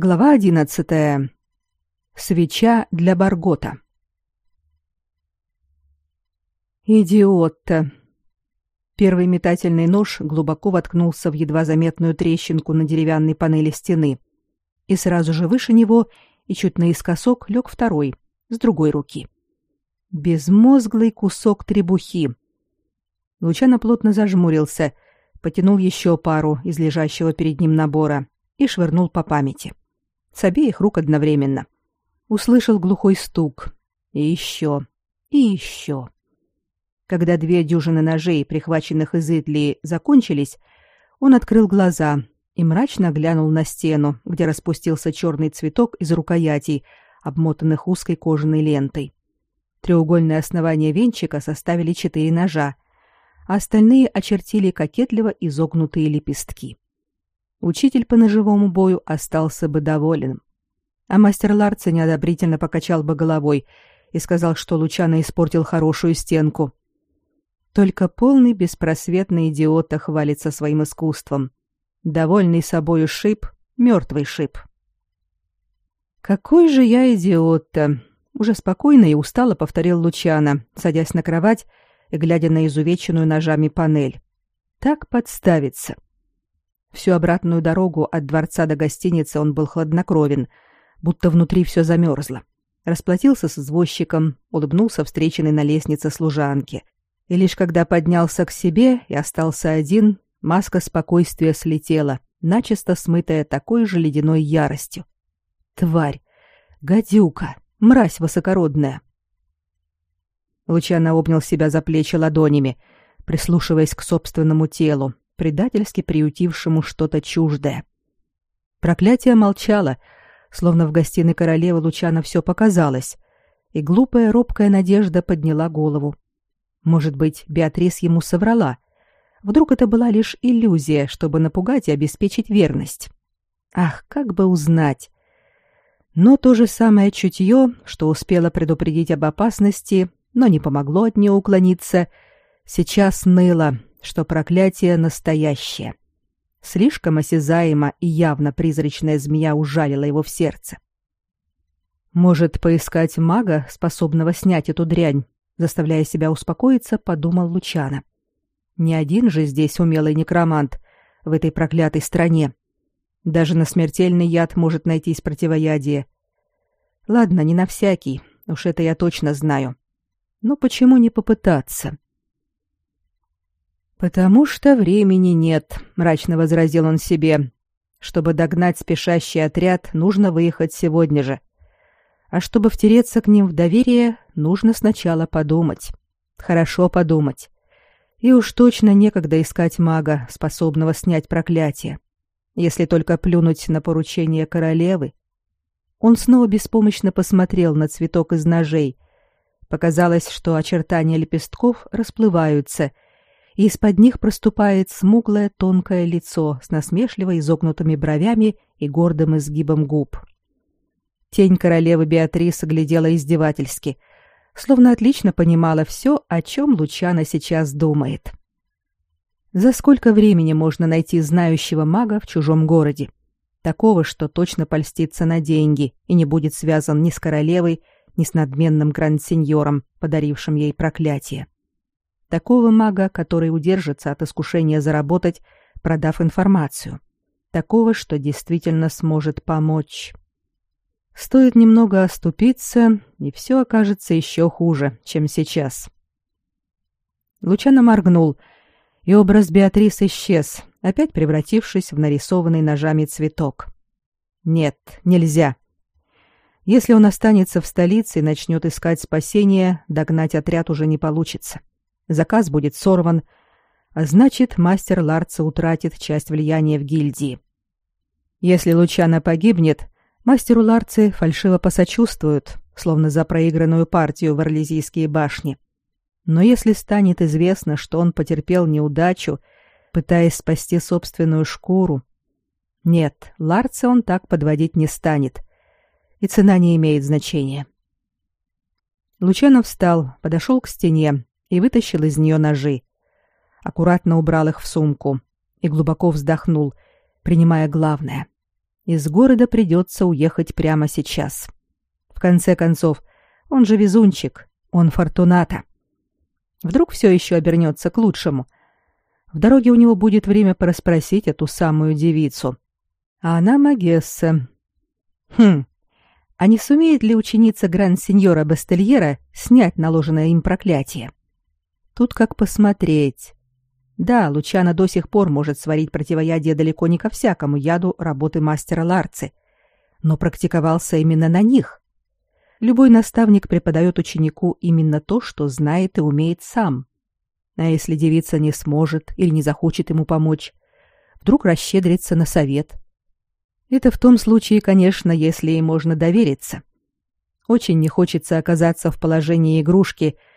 Глава одиннадцатая. Свеча для Баргота. Идиот-то. Первый метательный нож глубоко воткнулся в едва заметную трещинку на деревянной панели стены, и сразу же выше него и чуть наискосок лег второй, с другой руки. Безмозглый кусок требухи. Лучано плотно зажмурился, потянул еще пару из лежащего перед ним набора и швырнул по памяти. С обеих рук одновременно. Услышал глухой стук. И еще. И еще. Когда две дюжины ножей, прихваченных из Итлии, закончились, он открыл глаза и мрачно глянул на стену, где распустился черный цветок из рукоятей, обмотанных узкой кожаной лентой. Треугольное основание венчика составили четыре ножа, а остальные очертили кокетливо изогнутые лепестки. Учитель по ножевому бою остался бы доволен. А мастер Ларца неодобрительно покачал бы головой и сказал, что Лучано испортил хорошую стенку. Только полный беспросветный идиот хвалится своим искусством. Довольный собою шип, мертвый шип. «Какой же я идиот-то!» Уже спокойно и устало повторил Лучано, садясь на кровать и глядя на изувеченную ножами панель. «Так подставиться!» Всю обратную дорогу от дворца до гостиницы он был хладнокровен, будто внутри все замерзло. Расплатился с извозчиком, улыбнулся встреченной на лестнице служанке. И лишь когда поднялся к себе и остался один, маска спокойствия слетела, начисто смытая такой же ледяной яростью. Тварь! Гадюка! Мразь высокородная! Лучано обнял себя за плечи ладонями, прислушиваясь к собственному телу, предательски приютившему что-то чуждое. Проклятие молчало, словно в гостиной королевы Лучана все показалось, и глупая робкая надежда подняла голову. Может быть, Беатрис ему соврала. Вдруг это была лишь иллюзия, чтобы напугать и обеспечить верность. Ах, как бы узнать! Но то же самое чутье, что успело предупредить об опасности, но не помогло от нее уклониться, сейчас ныло, что проклятие настоящее. Слишком осязаемо и явно призрачная змея ужалила его в сердце. Может, поискать мага, способного снять эту дрянь, заставляя себя успокоиться, подумал Лучано. Не один же здесь умелый некромант в этой проклятой стране. Даже на смертельный яд может найтись противоядие. Ладно, не на всякий, уж это я точно знаю. Но почему не попытаться? Потому что времени нет, мрачно возразил он себе. Чтобы догнать спешащий отряд, нужно выехать сегодня же. А чтобы втереться к ним в доверие, нужно сначала подумать. Хорошо подумать. И уж точно некогда искать мага, способного снять проклятие. Если только плюнуть на поручение королевы. Он снова беспомощно посмотрел на цветок из ножей. Показалось, что очертания лепестков расплываются, и из-под них проступает смуглое тонкое лицо с насмешливо изогнутыми бровями и гордым изгибом губ. Тень королевы Беатрисы глядела издевательски, словно отлично понимала все, о чем Лучана сейчас думает. За сколько времени можно найти знающего мага в чужом городе? Такого, что точно польстится на деньги и не будет связан ни с королевой, ни с надменным гранд-сеньором, подарившим ей проклятие. Такого мага, который удержится от искушения заработать, продав информацию. Такого, что действительно сможет помочь. Стоит немного оступиться, и все окажется еще хуже, чем сейчас. Лучано моргнул, и образ Беатрис исчез, опять превратившись в нарисованный ножами цветок. Нет, нельзя. Если он останется в столице и начнет искать спасения, догнать отряд уже не получится. Заказ будет сорван, а значит, мастер Ларца утратит часть влияния в гильдии. Если Лучано погибнет, Мастеру Ларцы фальшиво посочувствуют, словно за проигранную партию в Орлезийские башни. Но если станет известно, что он потерпел неудачу, пытаясь спасти собственную шкуру... Нет, Ларца он так подводить не станет. И цена не имеет значения. Лучанов встал, подошел к стене и вытащил из нее ножи. Аккуратно убрал их в сумку и глубоко вздохнул, принимая главное — Из города придется уехать прямо сейчас. В конце концов, он же везунчик, он фортуната. Вдруг все еще обернется к лучшему. В дороге у него будет время порасспросить эту самую девицу. А она Магесса. Хм, а не сумеет ли ученица гранд-сеньора Бастельера снять наложенное им проклятие? Тут как посмотреть. Да, Лучана до сих пор может сварить противоядие далеко не ко всякому яду работы мастера Ларцы, но практиковался именно на них. Любой наставник преподает ученику именно то, что знает и умеет сам. А если девица не сможет или не захочет ему помочь, вдруг расщедрится на совет. Это в том случае, конечно, если ей можно довериться. Очень не хочется оказаться в положении игрушки –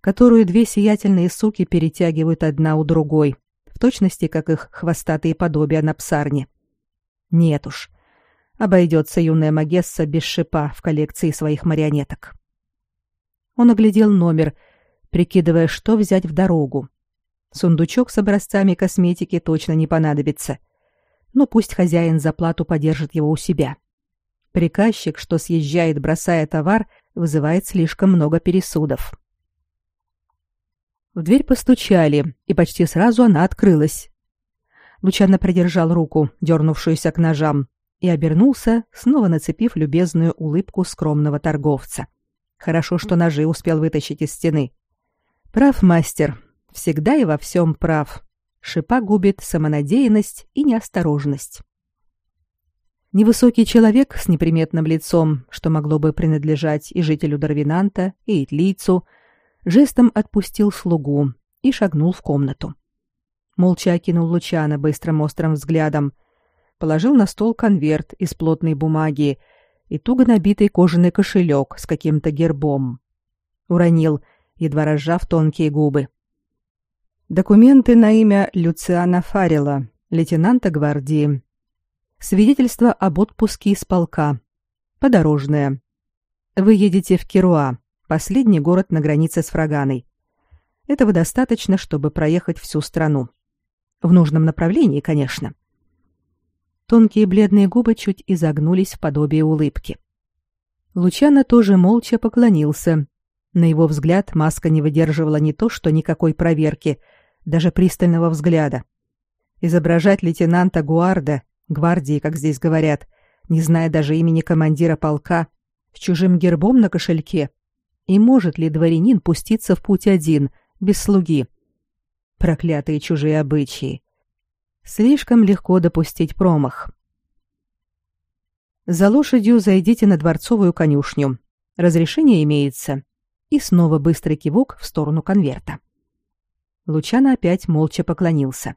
которую две сиятельные суки перетягивают одна у другой, в точности как их хвостатые подобия на псарне. Нет уж, обойдется юная Магесса без шипа в коллекции своих марионеток. Он оглядел номер, прикидывая, что взять в дорогу. Сундучок с образцами косметики точно не понадобится. Но пусть хозяин за плату подержит его у себя. Приказчик, что съезжает, бросая товар, вызывает слишком много пересудов. В дверь постучали, и почти сразу она открылась. Лучано придержал руку, дернувшуюся к ножам, и обернулся, снова нацепив любезную улыбку скромного торговца. Хорошо, что ножи успел вытащить из стены. Прав мастер, всегда и во всем прав. Шипа губит самонадеянность и неосторожность. Невысокий человек с неприметным лицом, что могло бы принадлежать и жителю Дарвинанта, и итлийцу, — жестом отпустил слугу и шагнул в комнату. Молча окинул Лучана быстрым острым взглядом, положил на стол конверт из плотной бумаги и туго набитый кожаный кошелек с каким-то гербом. Уронил, едва разжав тонкие губы. Документы на имя Люциана Фарила, лейтенанта гвардии. Свидетельство об отпуске из полка. Подорожное. Вы едете в Керуа последний город на границе с Фраганой. Этого достаточно, чтобы проехать всю страну. В нужном направлении, конечно. Тонкие бледные губы чуть изогнулись в подобие улыбки. Лучано тоже молча поклонился. На его взгляд маска не выдерживала не то что никакой проверки, даже пристального взгляда. Изображать лейтенанта Гуарда, гвардии, как здесь говорят, не зная даже имени командира полка, с чужим гербом на кошельке, и может ли дворянин пуститься в путь один, без слуги? Проклятые чужие обычаи. Слишком легко допустить промах. За лошадью зайдите на дворцовую конюшню. Разрешение имеется. И снова быстрый кивок в сторону конверта. Лучано опять молча поклонился.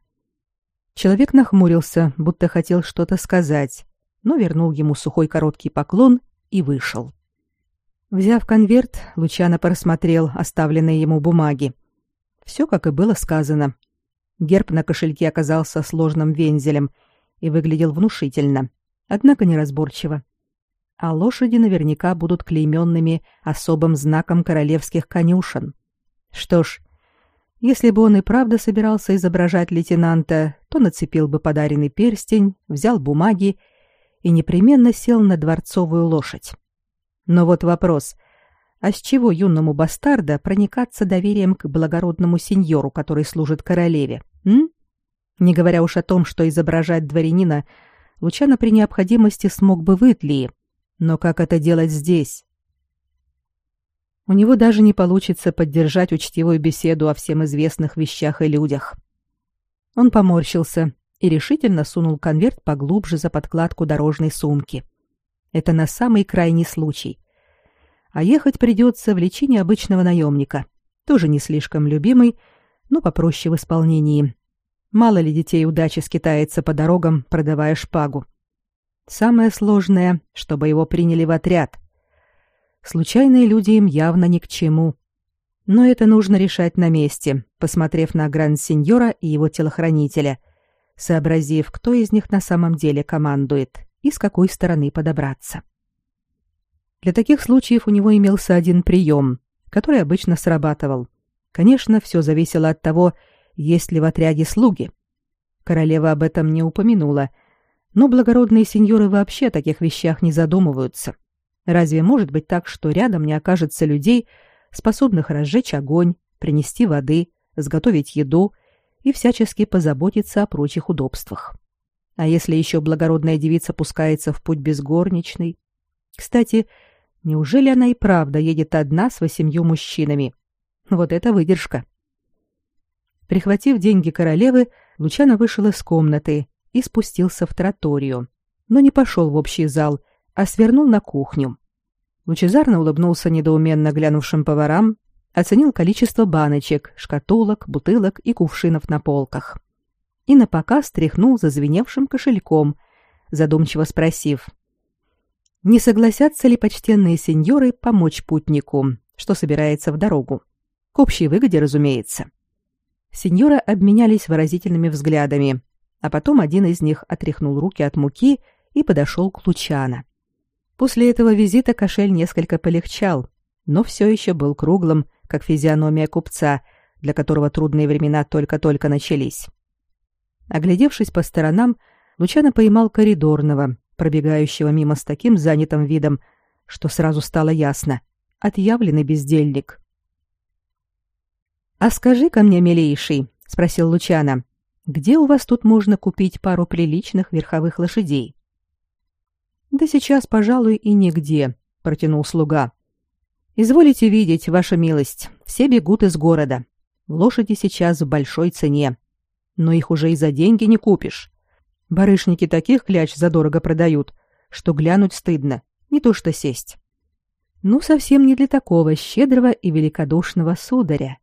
Человек нахмурился, будто хотел что-то сказать, но вернул ему сухой короткий поклон и вышел. Взяв конверт, Лучано просмотрел оставленные ему бумаги. Все, как и было сказано. Герб на кошельке оказался сложным вензелем и выглядел внушительно, однако неразборчиво. А лошади наверняка будут клейменными особым знаком королевских конюшен. Что ж, если бы он и правда собирался изображать лейтенанта, то нацепил бы подаренный перстень, взял бумаги и непременно сел на дворцовую лошадь. Но вот вопрос. А с чего юному бастарда проникаться доверием к благородному сеньору, который служит королеве? М? Не говоря уж о том, что изображать дворянина Лучано при необходимости смог бы в. Но как это делать здесь? У него даже не получится поддержать учтивую беседу о всем известных вещах и людях. Он поморщился и решительно сунул конверт поглубже за подкладку дорожной сумки. Это на самый крайний случай. А ехать придется в личине обычного наемника, тоже не слишком любимый, но попроще в исполнении. Мало ли детей удачи скитается по дорогам, продавая шпагу. Самое сложное, чтобы его приняли в отряд. Случайные люди им явно ни к чему. Но это нужно решать на месте, посмотрев на гранд-сеньора и его телохранителя, сообразив, кто из них на самом деле командует и с какой стороны подобраться. Для таких случаев у него имелся один прием, который обычно срабатывал. Конечно, все зависело от того, есть ли в отряде слуги. Королева об этом не упомянула, Но благородные сеньоры вообще о таких вещах не задумываются. Разве может быть так, что рядом не окажется людей, способных разжечь огонь, принести воды, сготовить еду и всячески позаботиться о прочих удобствах? А если еще благородная девица пускается в путь без горничной? Кстати, неужели она и правда едет одна с восемью мужчинами? Вот это выдержка. Прихватив деньги королевы, Лучано вышел из комнаты и спустился в троторию, но не пошел в общий зал, а свернул на кухню. Лучезарно улыбнулся недоуменно глянувшим поварам, оценил количество баночек, шкатулок, бутылок и кувшинов на полках. И напоказ тряхнул зазвеневшим кошельком, задумчиво спросив, не согласятся ли почтенные сеньоры помочь путнику, что собирается в дорогу. К общей выгоде, разумеется. Сеньоры обменялись выразительными взглядами, а потом один из них отряхнул руки от муки и подошел к Лучана. После этого визита кошель несколько полегчал, но все еще был круглым, как физиономия купца, для которого трудные времена только-только начались. Оглядевшись по сторонам, Лучано поймал коридорного, пробегающего мимо с таким занятым видом, что сразу стало ясно — отъявленный бездельник. «А скажи-ка мне, милейший», — спросил Лучано, где у вас тут можно купить пару приличных верховых лошадей? Да сейчас, пожалуй, и нигде, протянул слуга. Изволите видеть, ваша милость, все бегут из города. Лошади сейчас в большой цене. Но их уже и за деньги не купишь. Барышники таких кляч задорого продают, что глянуть стыдно, не то что сесть. Ну, совсем не для такого щедрого и великодушного сударя.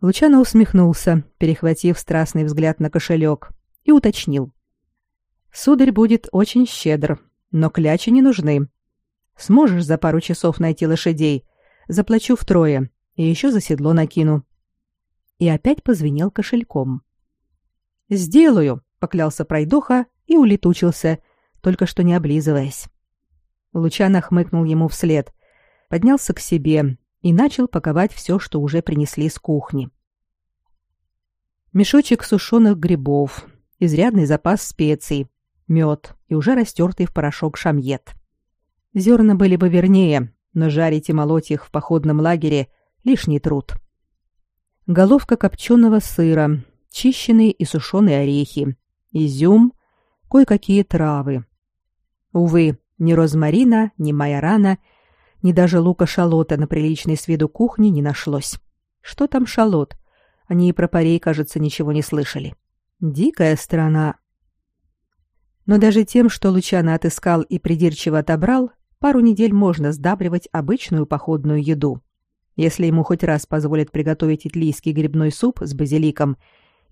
Лучано усмехнулся, перехватив страстный взгляд на кошелек, и уточнил. «Сударь будет очень щедр, но клячи не нужны. Сможешь за пару часов найти лошадей? Заплачу втрое и еще за седло накину». И опять позвенел кошельком. «Сделаю», — поклялся пройдоха и улетучился, только что не облизываясь. Лучано хмыкнул ему вслед, поднялся к себе и начал паковать все, что уже принесли с кухни. Мешочек сушеных грибов, изрядный запас специй, мед и уже растертый в порошок шамьет. Зерна были бы вернее, но жарить и молоть их в походном лагере — лишний труд. Головка копченого сыра, чищенные и сушеные орехи, изюм, кое-какие травы. Увы, ни розмарина, ни майорана — ни даже лука-шалота на приличной с виду кухне не нашлось. Что там шалот? Они и про парей, кажется, ничего не слышали. Дикая страна. Но даже тем, что Лучано отыскал и придирчиво отобрал, пару недель можно сдабривать обычную походную еду. Если ему хоть раз позволят приготовить итлийский грибной суп с базиликом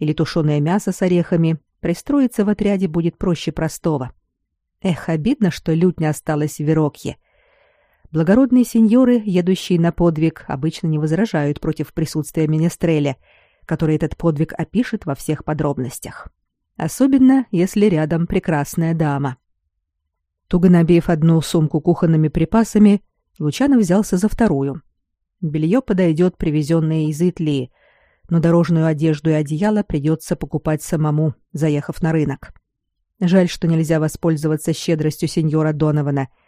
или тушеное мясо с орехами, пристроиться в отряде будет проще простого. Эх, обидно, что лють не осталась в Верокье — Благородные сеньоры, едущие на подвиг, обычно не возражают против присутствия Менестреля, который этот подвиг опишет во всех подробностях. Особенно, если рядом прекрасная дама. Туго набив одну сумку кухонными припасами, Лучано взялся за вторую. Белье подойдет, привезенное из Итлии, но дорожную одежду и одеяло придется покупать самому, заехав на рынок. Жаль, что нельзя воспользоваться щедростью сеньора Донована —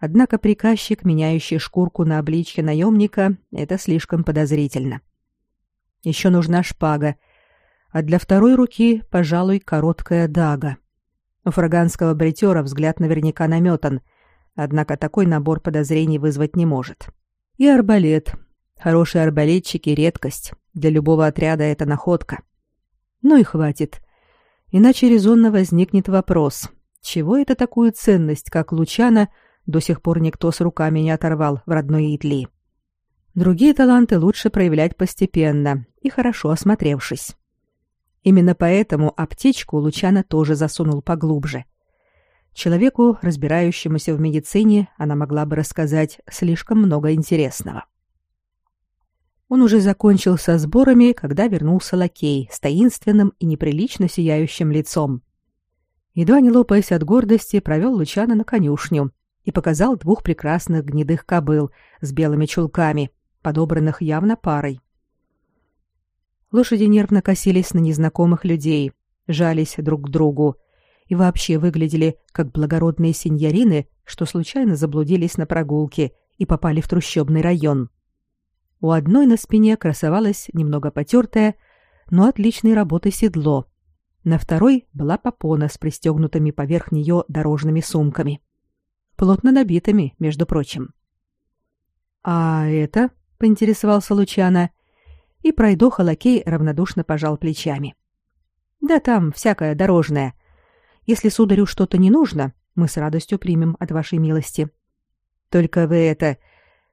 Однако приказчик, меняющий шкурку на обличье наемника, это слишком подозрительно. Еще нужна шпага, а для второй руки, пожалуй, короткая дага. У фраганского бритера взгляд наверняка наметан, однако такой набор подозрений вызвать не может. И арбалет. Хорошие арбалетчики — редкость. Для любого отряда это находка. Ну и хватит. Иначе резонно возникнет вопрос, чего это такую ценность, как Лучана — до сих пор никто с руками не оторвал в родной Итли. Другие таланты лучше проявлять постепенно и хорошо осмотревшись. Именно поэтому аптечку Лучана тоже засунул поглубже. Человеку, разбирающемуся в медицине, она могла бы рассказать слишком много интересного. Он уже закончил со сборами, когда вернулся лакей с таинственным и неприлично сияющим лицом. Едва не лопаясь от гордости, провел Лучана на конюшню, и показал двух прекрасных гнедых кобыл с белыми чулками, подобранных явно парой. Лошади нервно косились на незнакомых людей, жались друг к другу, и вообще выглядели как благородные сеньорины, что случайно заблудились на прогулке и попали в трущобный район. У одной на спине красовалось немного потертое, но отличной работы седло. На второй была попона с пристегнутыми поверх нее дорожными сумками. Плотно набитыми, между прочим. «А это?» — поинтересовался Лучана, и пройдоха лакей равнодушно пожал плечами. «Да там всякое дорожное. Если сударю что-то не нужно, мы с радостью примем от вашей милости. Только вы это,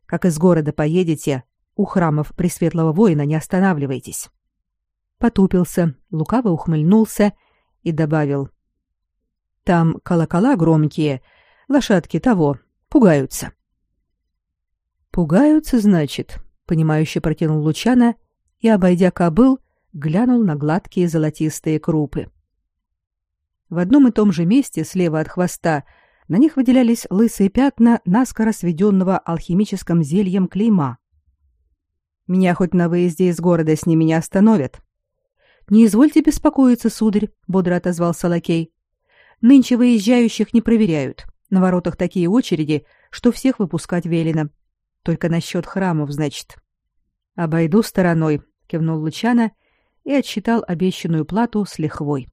как из города поедете, у храмов Пресветлого Воина не останавливайтесь. Потупился, лукаво ухмыльнулся и добавил. Там колокола громкие, лошадки того, пугаются. Пугаются, значит, понимающе протянул Лучана и, обойдя кобыл, глянул на гладкие золотистые крупы. В одном и том же месте слева от хвоста на них выделялись лысые пятна наскоро сведенного алхимическим зельем клейма. Меня хоть на выезде из города с ними не остановят. Не извольте беспокоиться, сударь, бодро отозвался лакей. Нынче выезжающих не проверяют. На воротах такие очереди, что всех выпускать велено. Только насчет храмов, значит. Обойду стороной, кивнул Лучана и отсчитал обещанную плату с лихвой.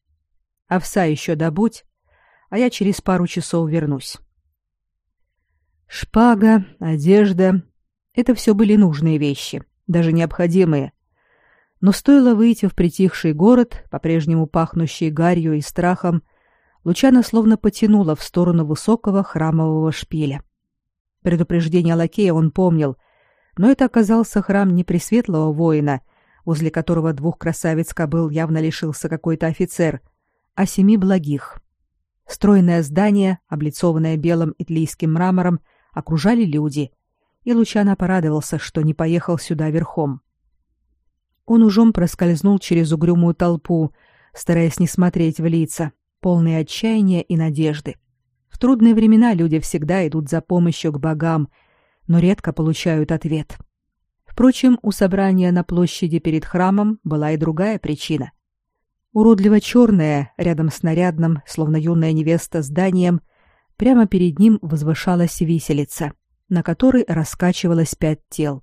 Овса еще добудь, а я через пару часов вернусь. Шпага, одежда — это все были нужные вещи даже необходимые. Но стоило выйти в притихший город, по-прежнему пахнущий гарью и страхом, Лучана словно потянула в сторону высокого храмового шпиля. Предупреждение лакея он помнил, но это оказался храм не пресветлого воина, возле которого двух красавиц кобыл явно лишился какой-то офицер, а семи благих. Стройное здание, облицованное белым итлийским мрамором, окружали люди — и Лучано порадовался, что не поехал сюда верхом. Он ужом проскользнул через угрюмую толпу, стараясь не смотреть в лица, полные отчаяния и надежды. В трудные времена люди всегда идут за помощью к богам, но редко получают ответ. Впрочем, у собрания на площади перед храмом была и другая причина. Уродливо черное, рядом с нарядным, словно юная невеста, зданием, прямо перед ним возвышалась виселица на которой раскачивалось пять тел.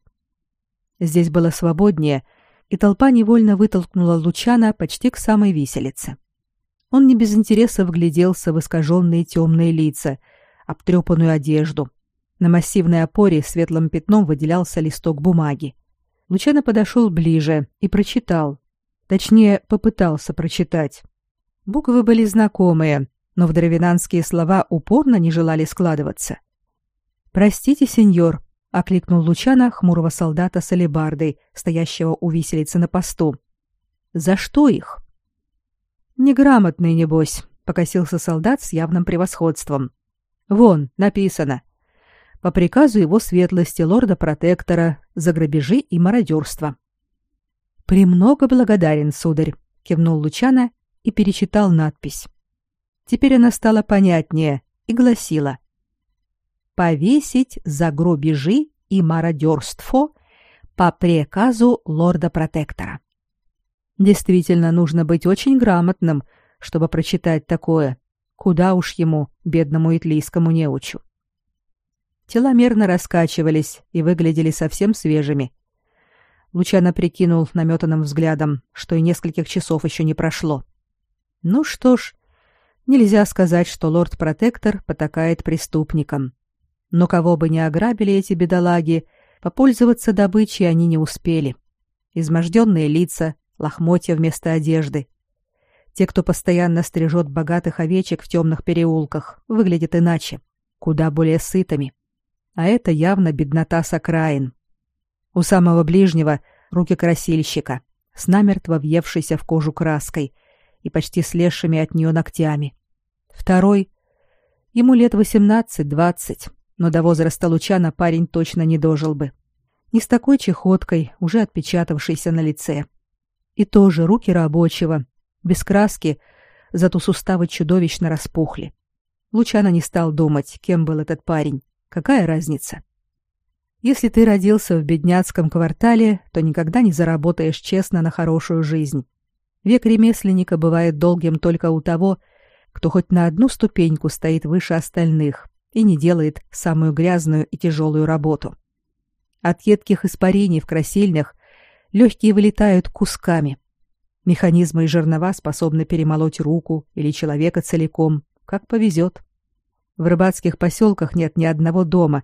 Здесь было свободнее, и толпа невольно вытолкнула Лучана почти к самой виселице. Он не без интереса вгляделся в искаженные темные лица, обтрепанную одежду. На массивной опоре светлым пятном выделялся листок бумаги. Лучано подошел ближе и прочитал. Точнее, попытался прочитать. Буквы были знакомые, но в дровинанские слова упорно не желали складываться. «Простите, сеньор», — окликнул Лучана хмурого солдата с алебардой, стоящего у виселицы на посту. «За что их?» «Неграмотный, небось», — покосился солдат с явным превосходством. «Вон, написано. По приказу его светлости лорда-протектора за грабежи и мародерство». «Премного благодарен, сударь», — кивнул Лучана и перечитал надпись. Теперь она стала понятнее и гласила — повесить за гробежи и мародерство по приказу лорда-протектора. Действительно, нужно быть очень грамотным, чтобы прочитать такое. Куда уж ему, бедному итлийскому неучу. Тела мерно раскачивались и выглядели совсем свежими. Лучано прикинул наметанным взглядом, что и нескольких часов еще не прошло. Ну что ж, нельзя сказать, что лорд-протектор потакает преступникам. Но кого бы ни ограбили эти бедолаги, попользоваться добычей они не успели. Изможденные лица, лохмотья вместо одежды. Те, кто постоянно стрижет богатых овечек в темных переулках, выглядят иначе, куда более сытыми. А это явно беднота с окраин. У самого ближнего руки красильщика, с намертво въевшейся в кожу краской и почти слезшими от нее ногтями. Второй — ему лет восемнадцать-двадцать, но до возраста Лучана парень точно не дожил бы. Не с такой чехоткой, уже отпечатавшейся на лице. И тоже руки рабочего, без краски, зато суставы чудовищно распухли. Лучана не стал думать, кем был этот парень. Какая разница? Если ты родился в бедняцком квартале, то никогда не заработаешь честно на хорошую жизнь. Век ремесленника бывает долгим только у того, кто хоть на одну ступеньку стоит выше остальных и не делает самую грязную и тяжелую работу. От едких испарений в красильнях легкие вылетают кусками. Механизмы и жернова способны перемолоть руку или человека целиком, как повезет. В рыбацких поселках нет ни одного дома,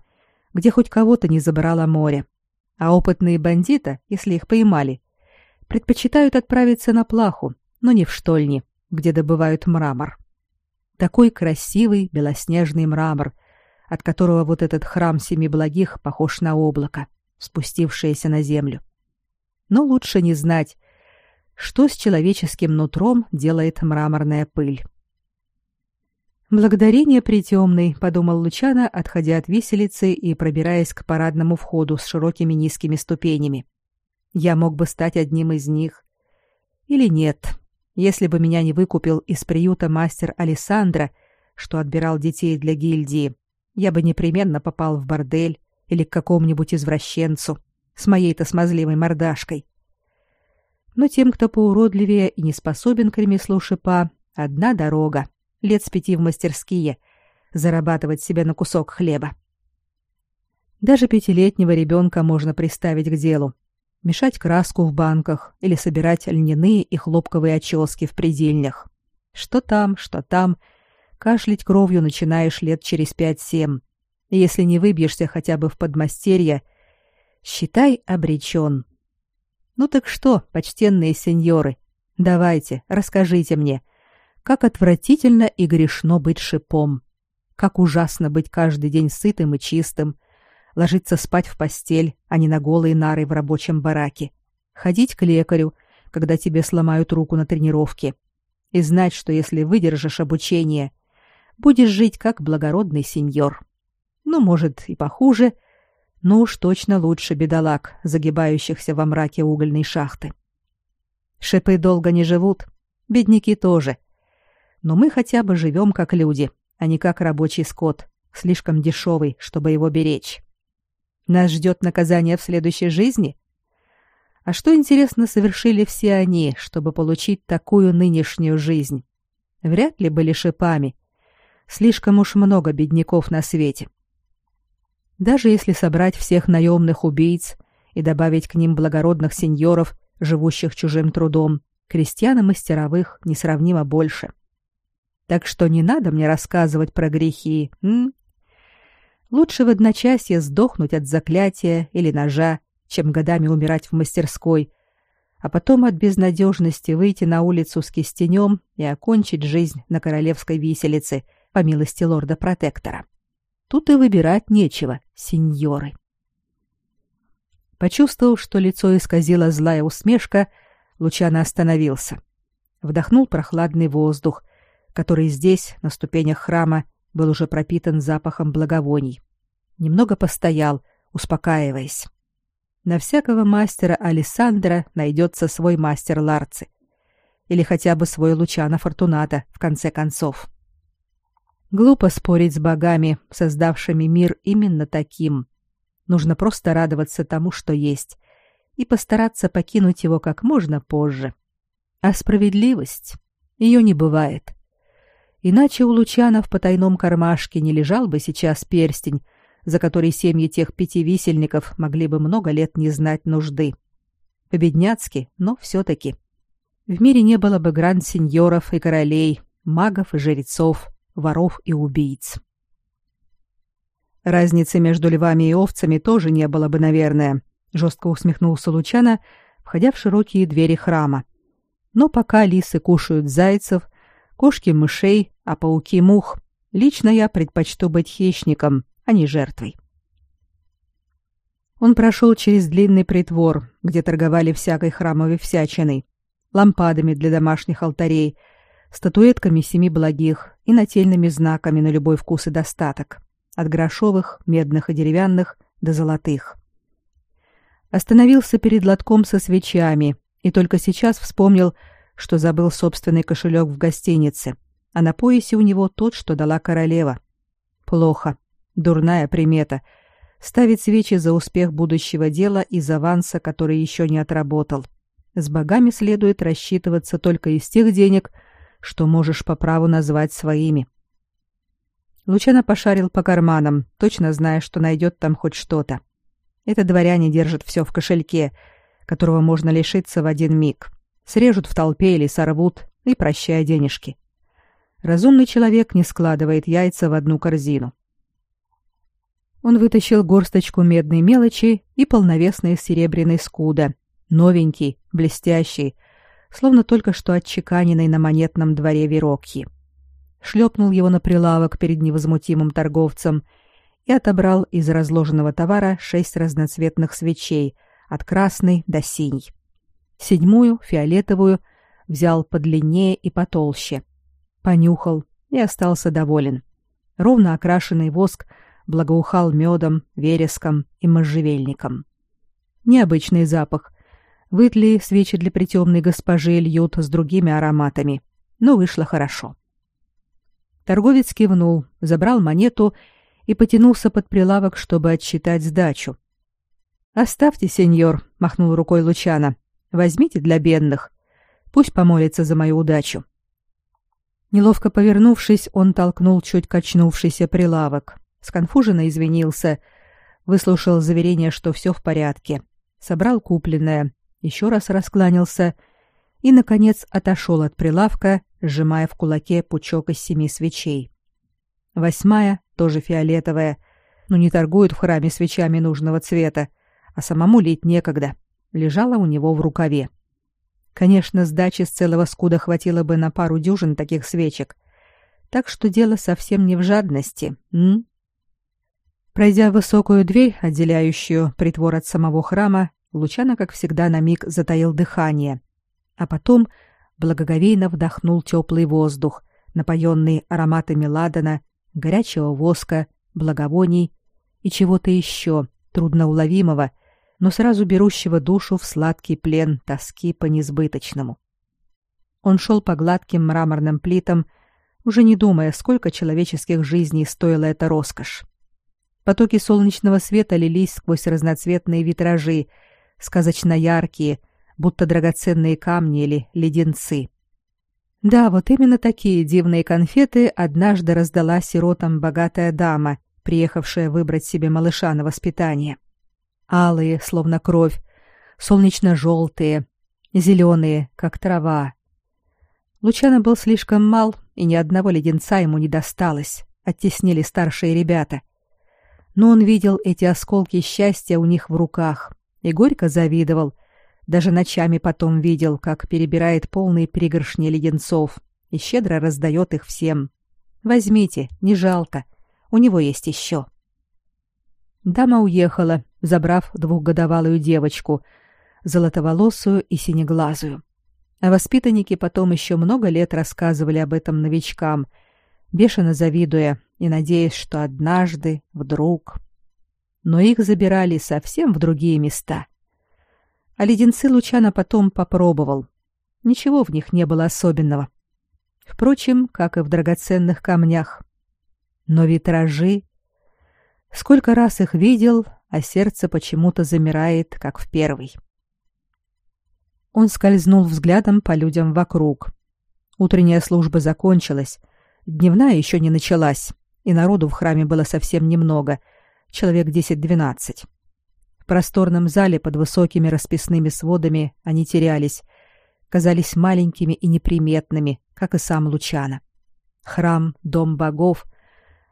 где хоть кого-то не забрало море. А опытные бандиты, если их поймали, предпочитают отправиться на плаху, но не в штольни, где добывают мрамор. Такой красивый белоснежный мрамор, от которого вот этот храм семи благих похож на облако, спустившееся на землю. Но лучше не знать, что с человеческим нутром делает мраморная пыль. «Благодарение притемный», — подумал Лучана, отходя от виселицы и пробираясь к парадному входу с широкими низкими ступенями. «Я мог бы стать одним из них. Или нет, если бы меня не выкупил из приюта мастер Александра, что отбирал детей для гильдии, я бы непременно попал в бордель или к какому-нибудь извращенцу с моей-то смазливой мордашкой. Но тем, кто поуродливее и не способен к ремеслу шипа, одна дорога лет с пяти в мастерские, зарабатывать себе на кусок хлеба. Даже пятилетнего ребенка можно приставить к делу. Мешать краску в банках или собирать льняные и хлопковые очески в предельнях. Что там, что там. Кашлять кровью начинаешь лет через пять-семь. И если не выбьешься хотя бы в подмастерье, считай обречен. Ну так что, почтенные сеньоры, давайте, расскажите мне, — как отвратительно и грешно быть шипом. Как ужасно быть каждый день сытым и чистым. Ложиться спать в постель, а не на голые нары в рабочем бараке. Ходить к лекарю, когда тебе сломают руку на тренировке. И знать, что если выдержишь обучение, будешь жить как благородный сеньор. Ну, может, и похуже, но уж точно лучше бедолаг, загибающихся во мраке угольной шахты. Шипы долго не живут, бедняки тоже но мы хотя бы живем как люди, а не как рабочий скот, слишком дешевый, чтобы его беречь. Нас ждет наказание в следующей жизни? А что, интересно, совершили все они, чтобы получить такую нынешнюю жизнь? Вряд ли были шипами. Слишком уж много бедняков на свете. Даже если собрать всех наемных убийц и добавить к ним благородных сеньоров, живущих чужим трудом, крестьян и мастеровых несравнимо больше. — так что не надо мне рассказывать про грехи, м? Лучше в одночасье сдохнуть от заклятия или ножа, чем годами умирать в мастерской, а потом от безнадежности выйти на улицу с кистенем и окончить жизнь на королевской виселице по милости лорда-протектора. Тут и выбирать нечего, сеньоры. Почувствовав, что лицо исказило злая усмешка, Лучано остановился. Вдохнул прохладный воздух — который здесь, на ступенях храма, был уже пропитан запахом благовоний. Немного постоял, успокаиваясь. На всякого мастера Алессандра найдется свой мастер Ларци. Или хотя бы свой Лучано Фортуната, в конце концов. Глупо спорить с богами, создавшими мир именно таким. Нужно просто радоваться тому, что есть, и постараться покинуть его как можно позже. А справедливость? Ее не бывает. Иначе у Лучана в потайном кармашке не лежал бы сейчас перстень, за который семьи тех пяти висельников могли бы много лет не знать нужды. По-бедняцки, но все-таки. В мире не было бы гранд-сеньоров и королей, магов и жрецов, воров и убийц. Разницы между львами и овцами тоже не было бы, наверное, жестко усмехнулся Лучана, входя в широкие двери храма. Но пока лисы кушают зайцев, кошки мышей, а пауки мух. Лично я предпочту быть хищником, а не жертвой. Он прошел через длинный притвор, где торговали всякой храмовой всячиной, лампадами для домашних алтарей, статуэтками семи благих и нательными знаками на любой вкус и достаток, от грошовых, медных и деревянных до золотых. Остановился перед лотком со свечами и только сейчас вспомнил, что забыл собственный кошелек в гостинице, а на поясе у него тот, что дала королева. Плохо. Дурная примета. Ставить свечи за успех будущего дела из аванса, который еще не отработал. С богами следует рассчитываться только из тех денег, что можешь по праву назвать своими. Лучано пошарил по карманам, точно зная, что найдет там хоть что-то. Это дворяне держат все в кошельке, которого можно лишиться в один миг. Срежут в толпе или сорвут, и прощай денежки. Разумный человек не складывает яйца в одну корзину. Он вытащил горсточку медной мелочи и полновесный серебряный скуда, новенький, блестящий, словно только что отчеканенный на монетном дворе Верокьи. Шлепнул его на прилавок перед невозмутимым торговцем и отобрал из разложенного товара шесть разноцветных свечей, от красной до синей. Седьмую, фиолетовую, взял подлиннее и потолще. Понюхал и остался доволен. Ровно окрашенный воск благоухал медом, вереском и можжевельником. Необычный запах. Вытли свечи для притемной госпожи льют с другими ароматами, но вышло хорошо. Торговец кивнул, забрал монету и потянулся под прилавок, чтобы отсчитать сдачу. «Оставьте, сеньор», — махнул рукой Лучана. «Возьмите для бедных. Пусть помолится за мою удачу». Неловко повернувшись, он толкнул чуть качнувшийся прилавок. Сконфуженно извинился, выслушал заверение, что все в порядке, собрал купленное, еще раз раскланялся и, наконец, отошел от прилавка, сжимая в кулаке пучок из семи свечей. Восьмая, тоже фиолетовая, но не торгует в храме свечами нужного цвета, а самому лить некогда, лежала у него в рукаве. Конечно, сдачи с целого скуда хватило бы на пару дюжин таких свечек. Так что дело совсем не в жадности, м? Пройдя высокую дверь, отделяющую притвор от самого храма, Лучано, как всегда, на миг затаил дыхание, а потом благоговейно вдохнул теплый воздух, напоенный ароматами ладана, горячего воска, благовоний и чего-то еще трудноуловимого, но сразу берущего душу в сладкий плен тоски по несбыточному. Он шел по гладким мраморным плитам, уже не думая, сколько человеческих жизней стоила эта роскошь. Потоки солнечного света лились сквозь разноцветные витражи, сказочно яркие, будто драгоценные камни или леденцы. Да, вот именно такие дивные конфеты однажды раздала сиротам богатая дама, приехавшая выбрать себе малыша на воспитание. Алые, словно кровь, солнечно-желтые, зеленые, как трава. Лучано был слишком мал, и ни одного леденца ему не досталось, оттеснили старшие ребята. Но он видел эти осколки счастья у них в руках и горько завидовал, даже ночами потом видел, как перебирает полные пригоршни леденцов и щедро раздает их всем. Возьмите, не жалко, у него есть еще. Дама уехала, забрав двухгодовалую девочку, золотоволосую и синеглазую. А воспитанники потом еще много лет рассказывали об этом новичкам, бешено завидуя и надеясь, что однажды, вдруг... Но их забирали совсем в другие места. А леденцы Лучана потом попробовал. Ничего в них не было особенного. Впрочем, как и в драгоценных камнях. Но витражи Сколько раз их видел, а сердце почему-то замирает, как в первый. Он скользнул взглядом по людям вокруг. Утренняя служба закончилась, дневная еще не началась, и народу в храме было совсем немного, человек 10-12. В просторном зале под высокими расписными сводами они терялись, казались маленькими и неприметными, как и сам Лучано. Храм, дом богов,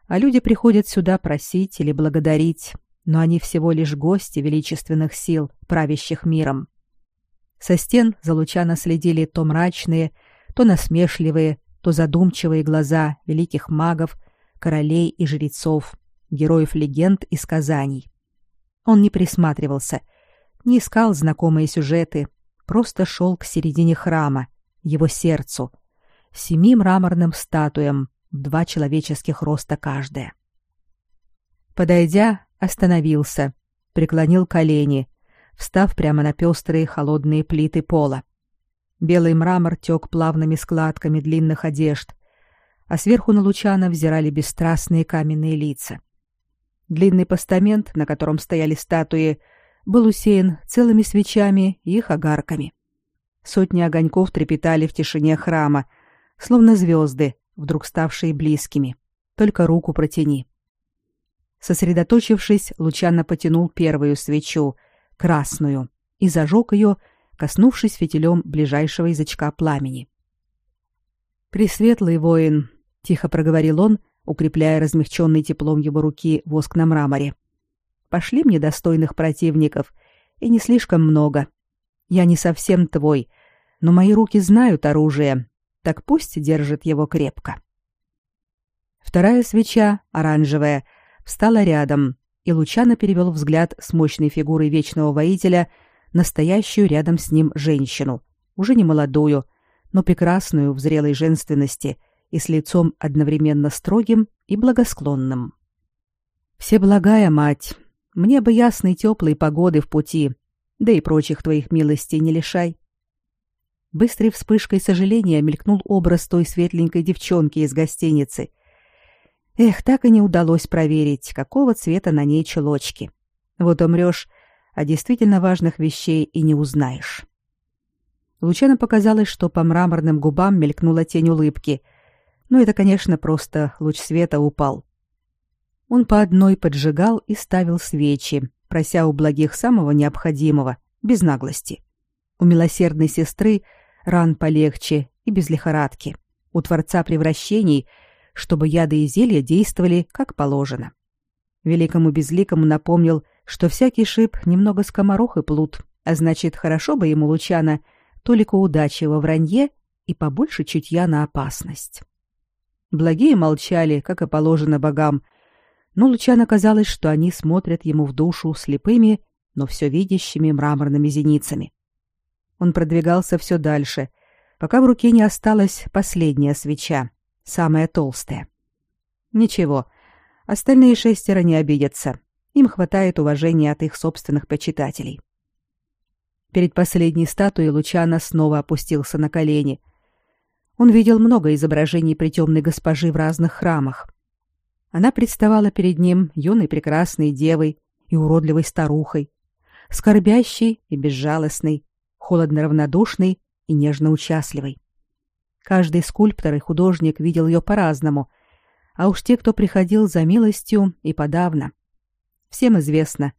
а люди приходят сюда просить или благодарить, но они всего лишь гости величественных сил, правящих миром. Со стен за Лучано следили то мрачные, то насмешливые, то задумчивые глаза великих магов, королей и жрецов, героев легенд и сказаний. Он не присматривался, не искал знакомые сюжеты, просто шел к середине храма, его сердцу, семи мраморным статуям, два человеческих роста каждая. Подойдя, остановился, преклонил колени, встав прямо на пестрые холодные плиты пола. Белый мрамор тек плавными складками длинных одежд, а сверху на Лучана взирали бесстрастные каменные лица. Длинный постамент, на котором стояли статуи, был усеян целыми свечами и их огарками. Сотни огоньков трепетали в тишине храма, словно звезды, вдруг ставшие близкими. Только руку протяни. Сосредоточившись, Лучано потянул первую свечу, красную, и зажег ее, коснувшись фитилем ближайшего язычка пламени. «Пресветлый воин», — тихо проговорил он, укрепляя размягченный теплом его руки воск на мраморе. «Пошли мне достойных противников, и не слишком много. Я не совсем твой, но мои руки знают оружие, так пусть держит его крепко». Вторая свеча, оранжевая, встала рядом, и Лучано перевел взгляд с мощной фигурой вечного воителя на стоящую рядом с ним женщину, уже не молодую, но прекрасную в зрелой женственности и с лицом одновременно строгим и благосклонным. «Всеблагая мать, мне бы ясной теплой погоды в пути, да и прочих твоих милостей не лишай». Быстрой вспышкой сожаления мелькнул образ той светленькой девчонки из гостиницы — Эх, так и не удалось проверить, какого цвета на ней чулочки. Вот умрёшь, а действительно важных вещей и не узнаешь. Лучано показалось, что по мраморным губам мелькнула тень улыбки. Но это, конечно, просто луч света упал. Он по одной поджигал и ставил свечи, прося у благих самого необходимого, без наглости. У милосердной сестры ран полегче и без лихорадки. У Творца превращений — чтобы яды и зелья действовали как положено. Великому безликому напомнил, что всякий шип немного скоморох и плут, а значит, хорошо бы ему Лучана только удачи во вранье и побольше чутья на опасность. Благие молчали, как и положено богам, но Лучано казалось, что они смотрят ему в душу слепыми, но все видящими мраморными зеницами. Он продвигался все дальше, пока в руке не осталась последняя свеча, самая толстая. Ничего, остальные шестеро не обидятся. Им хватает уважения от их собственных почитателей. Перед последней статуей Лучано снова опустился на колени. Он видел много изображений притемной госпожи в разных храмах. Она представала перед ним юной прекрасной девой и уродливой старухой, скорбящей и безжалостной, холодно равнодушной и нежно участливой. Каждый скульптор и художник видел ее по-разному, а уж те, кто приходил за милостью, и подавно. Всем известно,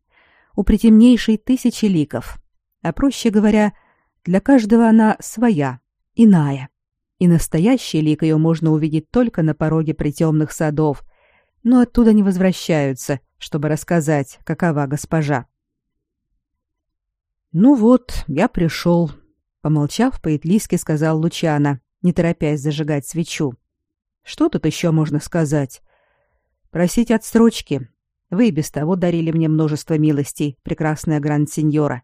у притемнейшей тысячи ликов, а проще говоря, для каждого она своя, иная. И настоящий лик ее можно увидеть только на пороге притемных садов, но оттуда не возвращаются, чтобы рассказать, какова госпожа. «Ну вот, я пришел», — помолчав, по-итлийски сказал Лучана, не торопясь зажигать свечу. Что тут еще можно сказать? Просить отсрочки. Вы и без того дарили мне множество милостей, прекрасная гранд-сеньора.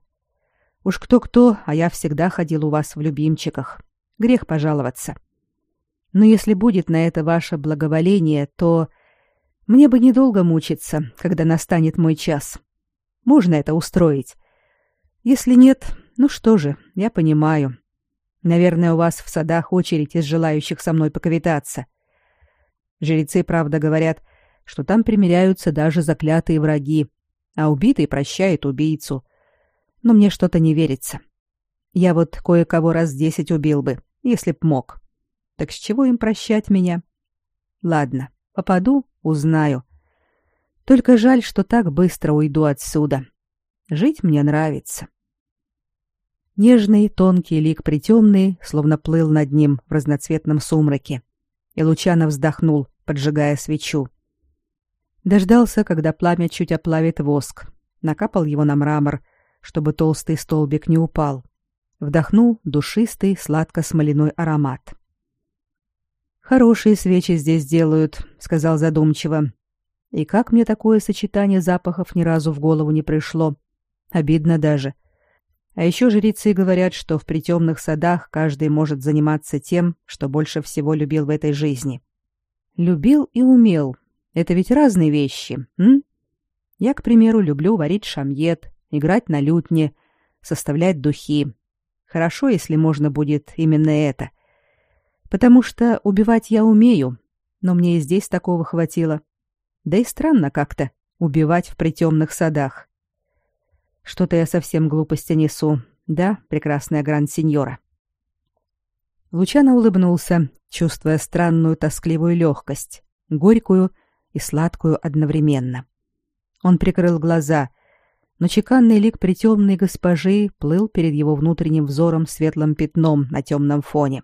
Уж кто-кто, а я всегда ходил у вас в любимчиках. Грех пожаловаться. Но если будет на это ваше благоволение, то мне бы недолго мучиться, когда настанет мой час. Можно это устроить. Если нет, ну что же, я понимаю. Наверное, у вас в садах очередь из желающих со мной поквитаться. Жрецы, правда, говорят, что там примиряются даже заклятые враги, а убитый прощает убийцу. Но мне что-то не верится. Я вот кое-кого раз десять убил бы, если б мог. Так с чего им прощать меня? Ладно, попаду, узнаю. Только жаль, что так быстро уйду отсюда. Жить мне нравится. Нежный, тонкий лик притемный, словно плыл над ним в разноцветном сумраке. И Лучано вздохнул, поджигая свечу. Дождался, когда пламя чуть оплавит воск. Накапал его на мрамор, чтобы толстый столбик не упал. Вдохнул душистый, сладко-смоляной аромат. «Хорошие свечи здесь делают», — сказал задумчиво. «И как мне такое сочетание запахов ни разу в голову не пришло? Обидно даже. А еще жрецы говорят, что в притемных садах каждый может заниматься тем, что больше всего любил в этой жизни. Любил и умел. Это ведь разные вещи, м? Я, к примеру, люблю варить шамьет, играть на лютне, составлять духи. Хорошо, если можно будет именно это. Потому что убивать я умею, но мне и здесь такого хватило. Да и странно как-то убивать в притемных садах. Что-то я совсем глупости несу. Да, прекрасная гранд-сеньора. Лучано улыбнулся, чувствуя странную тоскливую легкость, горькую и сладкую одновременно. Он прикрыл глаза, но чеканный лик притемной госпожи плыл перед его внутренним взором светлым пятном на темном фоне.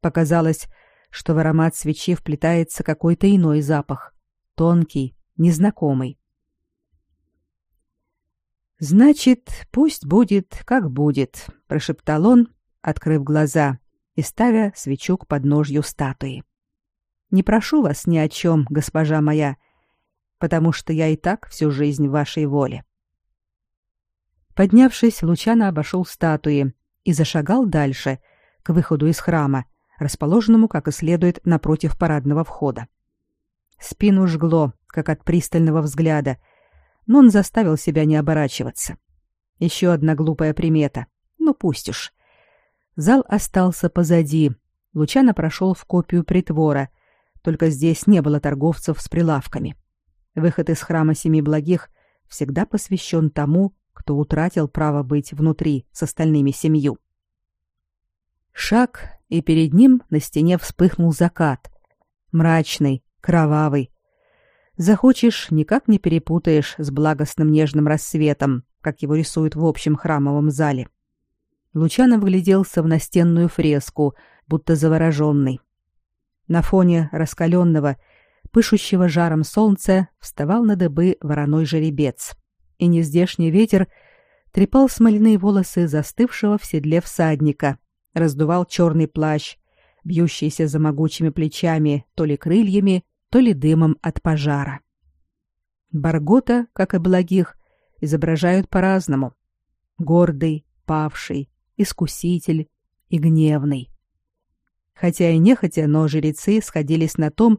Показалось, что в аромат свечи вплетается какой-то иной запах, тонкий, незнакомый. «Значит, пусть будет, как будет», — прошептал он, открыв глаза и ставя свечу к подножью статуи. «Не прошу вас ни о чем, госпожа моя, потому что я и так всю жизнь в вашей воле». Поднявшись, Лучано обошел статуи и зашагал дальше, к выходу из храма, расположенному, как и следует, напротив парадного входа. Спину жгло, как от пристального взгляда, но он заставил себя не оборачиваться. Еще одна глупая примета. Ну пусть уж. Зал остался позади. Лучано прошел в копию притвора, только здесь не было торговцев с прилавками. Выход из храма Семи Благих всегда посвящен тому, кто утратил право быть внутри с остальными семью. Шаг, и перед ним на стене вспыхнул закат. Мрачный, кровавый. Захочешь, никак не перепутаешь с благостным нежным рассветом, как его рисуют в общем храмовом зале. Лучано вгляделся в настенную фреску, будто завороженный. На фоне раскаленного, пышущего жаром солнца вставал на дыбы вороной жеребец, и нездешний ветер трепал смоляные волосы застывшего в седле всадника, раздувал черный плащ, бьющийся за могучими плечами то ли крыльями, то ли дымом от пожара. Баргота, как и благих, изображают по-разному. Гордый, павший, искуситель и гневный. Хотя и нехотя, но жрецы сходились на том,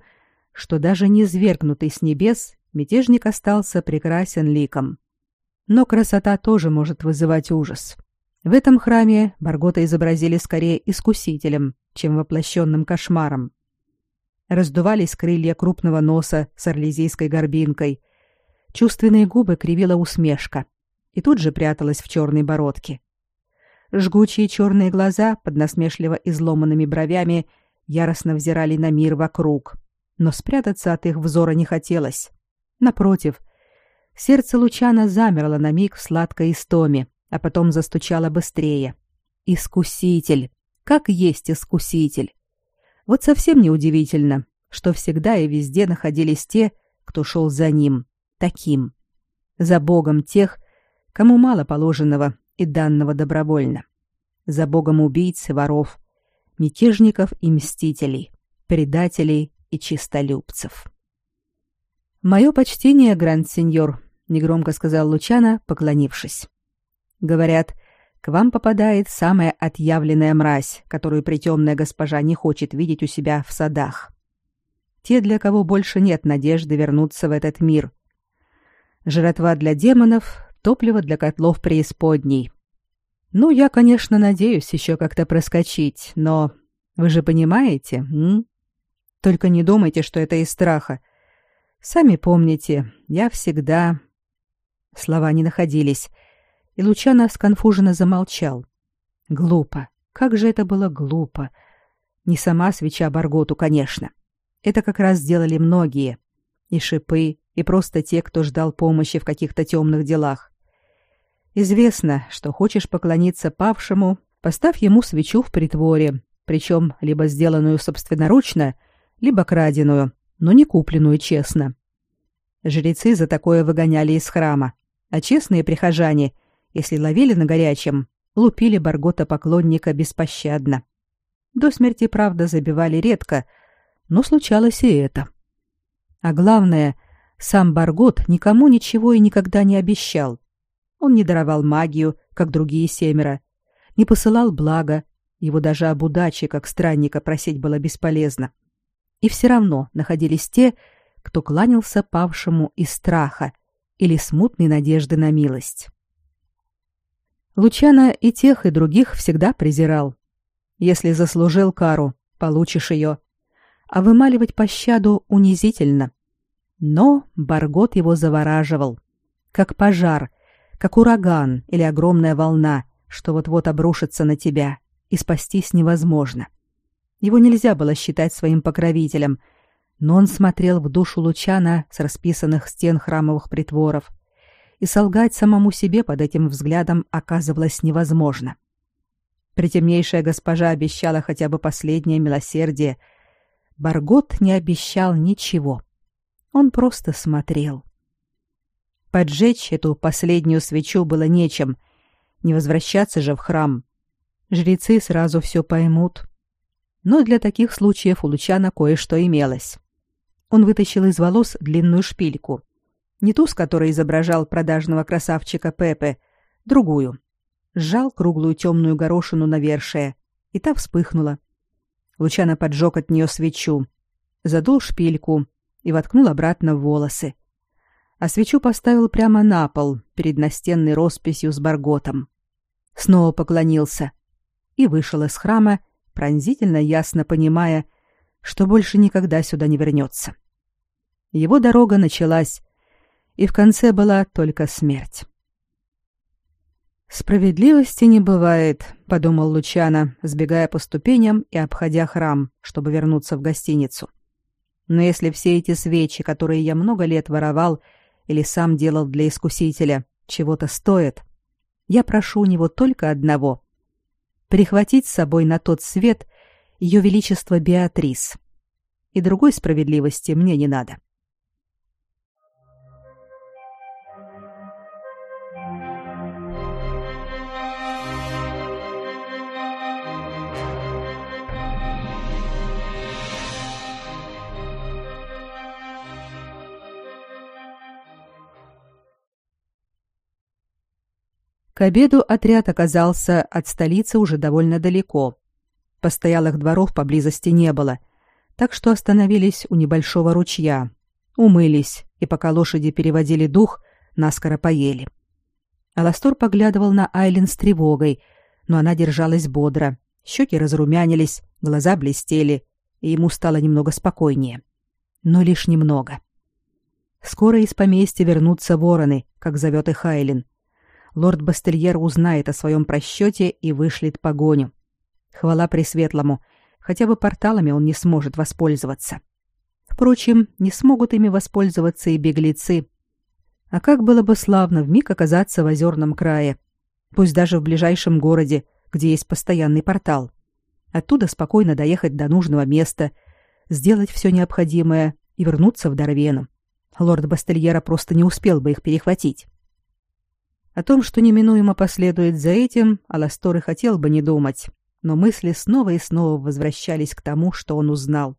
что даже не свергнутый с небес мятежник остался прекрасен ликом. Но красота тоже может вызывать ужас. В этом храме Баргота изобразили скорее искусителем, чем воплощенным кошмаром. Раздувались крылья крупного носа с орлезийской горбинкой. Чувственные губы кривила усмешка и тут же пряталась в черной бородке. Жгучие черные глаза под насмешливо изломанными бровями яростно взирали на мир вокруг, но спрятаться от их взора не хотелось. Напротив, сердце Лучана замерло на миг в сладкой истоме, а потом застучало быстрее. Искуситель! Как есть искуситель! Вот совсем неудивительно, что всегда и везде находились те, кто шел за ним, таким. За Богом тех, кому мало положенного и данного добровольно. За Богом убийц и воров, мятежников и мстителей, предателей и чистолюбцев. «Мое почтение, гранд-сеньор», — негромко сказал Лучано, поклонившись. Говорят, к вам попадает самая отъявленная мразь, которую притемная госпожа не хочет видеть у себя в садах. Те, для кого больше нет надежды вернуться в этот мир. Жратва для демонов, топливо для котлов преисподней. Ну, я, конечно, надеюсь еще как-то проскочить, но вы же понимаете, м? Только не думайте, что это из страха. Сами помните, я всегда... Слова не находились, и Лучано сконфуженно замолчал. Глупо. Как же это было глупо. Не сама свеча Барготу, конечно. Это как раз сделали многие. И шипы, и просто те, кто ждал помощи в каких-то темных делах. Известно, что хочешь поклониться павшему, поставь ему свечу в притворе, причем либо сделанную собственноручно, либо краденую, но не купленную честно. Жрецы за такое выгоняли из храма, а честные прихожане если ловили на горячем, лупили Баргота поклонника беспощадно. До смерти, правда, забивали редко, но случалось и это. А главное, сам Баргот никому ничего и никогда не обещал. Он не даровал магию, как другие семеро, не посылал блага, его даже об удаче, как странника, просить было бесполезно. И все равно находились те, кто кланялся павшему из страха или смутной надежды на милость. Лучана и тех, и других всегда презирал. Если заслужил кару, получишь ее. А вымаливать пощаду унизительно. Но Баргот его завораживал. Как пожар, как ураган или огромная волна, что вот-вот обрушится на тебя, и спастись невозможно. Его нельзя было считать своим покровителем, но он смотрел в душу Лучана с расписанных стен храмовых притворов, и солгать самому себе под этим взглядом оказывалось невозможно. Притемнейшая госпожа обещала хотя бы последнее милосердие. Баргот не обещал ничего. Он просто смотрел. Поджечь эту последнюю свечу было нечем. Не возвращаться же в храм. Жрецы сразу все поймут. Но для таких случаев у Лучана кое-что имелось. Он вытащил из волос длинную шпильку. Не ту, с которой изображал продажного красавчика Пепе, другую. Сжал круглую темную горошину навершие, и та вспыхнула. Лучано поджег от нее свечу, задул шпильку и воткнул обратно в волосы. А свечу поставил прямо на пол, перед настенной росписью с барготом. Снова поклонился и вышел из храма, пронзительно ясно понимая, что больше никогда сюда не вернется. Его дорога началась, и в конце была только смерть. Справедливости не бывает, подумал Лучано, сбегая по ступеням и обходя храм, чтобы вернуться в гостиницу. Но если все эти свечи, которые я много лет воровал или сам делал для искусителя, чего-то стоят, я прошу у него только одного прихватить с собой на тот свет ее величество Беатрис. И другой справедливости мне не надо. К обеду отряд оказался от столицы уже довольно далеко. Постоялых дворов поблизости не было, так что остановились у небольшого ручья, умылись и пока лошади переводили дух, наскоро поели. Аластор поглядывал на Айлин с тревогой, но она держалась бодро. Щеки разрумянились, глаза блестели, и ему стало немного спокойнее. Но лишь немного. Скоро из поместья вернутся вороны, как зовет их Айлин лорд Бастельер узнает о своем просчете и вышлет погоню. Хвала Пресветлому, хотя бы порталами он не сможет воспользоваться. Впрочем, не смогут ими воспользоваться и беглецы. А как было бы славно вмиг оказаться в озерном крае, пусть даже в ближайшем городе, где есть постоянный портал. Оттуда спокойно доехать до нужного места, сделать все необходимое и вернуться в Дарвену. Лорд Бастельера просто не успел бы их перехватить. О том, что неминуемо последует за этим, Аластор и хотел бы не думать, но мысли снова и снова возвращались к тому, что он узнал.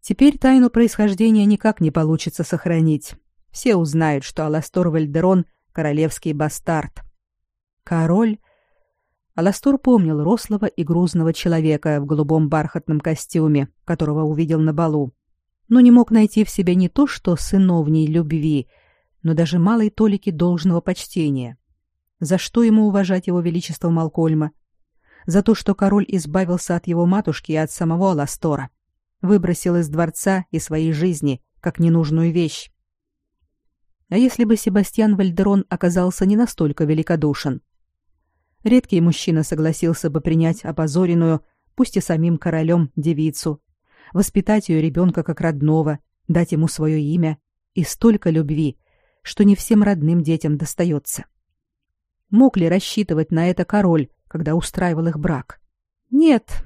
Теперь тайну происхождения никак не получится сохранить. Все узнают, что Аластор Вальдерон — королевский бастард. Король... Аластор помнил рослого и грузного человека в голубом бархатном костюме, которого увидел на балу, но не мог найти в себе не то, что сыновней любви — но даже малой толики должного почтения. За что ему уважать его величество Малкольма? За то, что король избавился от его матушки и от самого Аластора, выбросил из дворца и своей жизни как ненужную вещь. А если бы Себастьян Вальдерон оказался не настолько великодушен? Редкий мужчина согласился бы принять опозоренную, пусть и самим королем, девицу, воспитать ее ребенка как родного, дать ему свое имя и столько любви, что не всем родным детям достается. Мог ли рассчитывать на это король, когда устраивал их брак? Нет.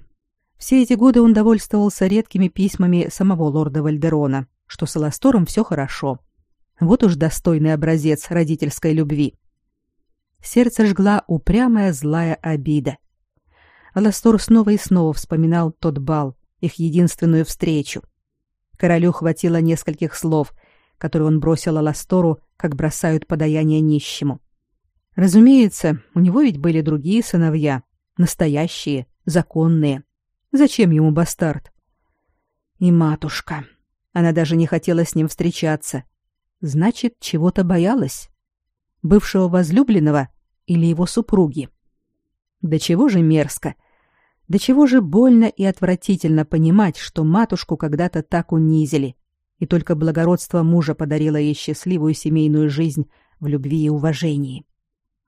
Все эти годы он довольствовался редкими письмами самого лорда Вальдерона, что с Аластором все хорошо. Вот уж достойный образец родительской любви. Сердце жгла упрямая злая обида. Аластор снова и снова вспоминал тот бал, их единственную встречу. Королю хватило нескольких слов, которые он бросил Аластору, как бросают подаяние нищему. Разумеется, у него ведь были другие сыновья, настоящие, законные. Зачем ему бастард? И матушка. Она даже не хотела с ним встречаться. Значит, чего-то боялась. Бывшего возлюбленного или его супруги. Да чего же мерзко. Да чего же больно и отвратительно понимать, что матушку когда-то так унизили и только благородство мужа подарило ей счастливую семейную жизнь в любви и уважении.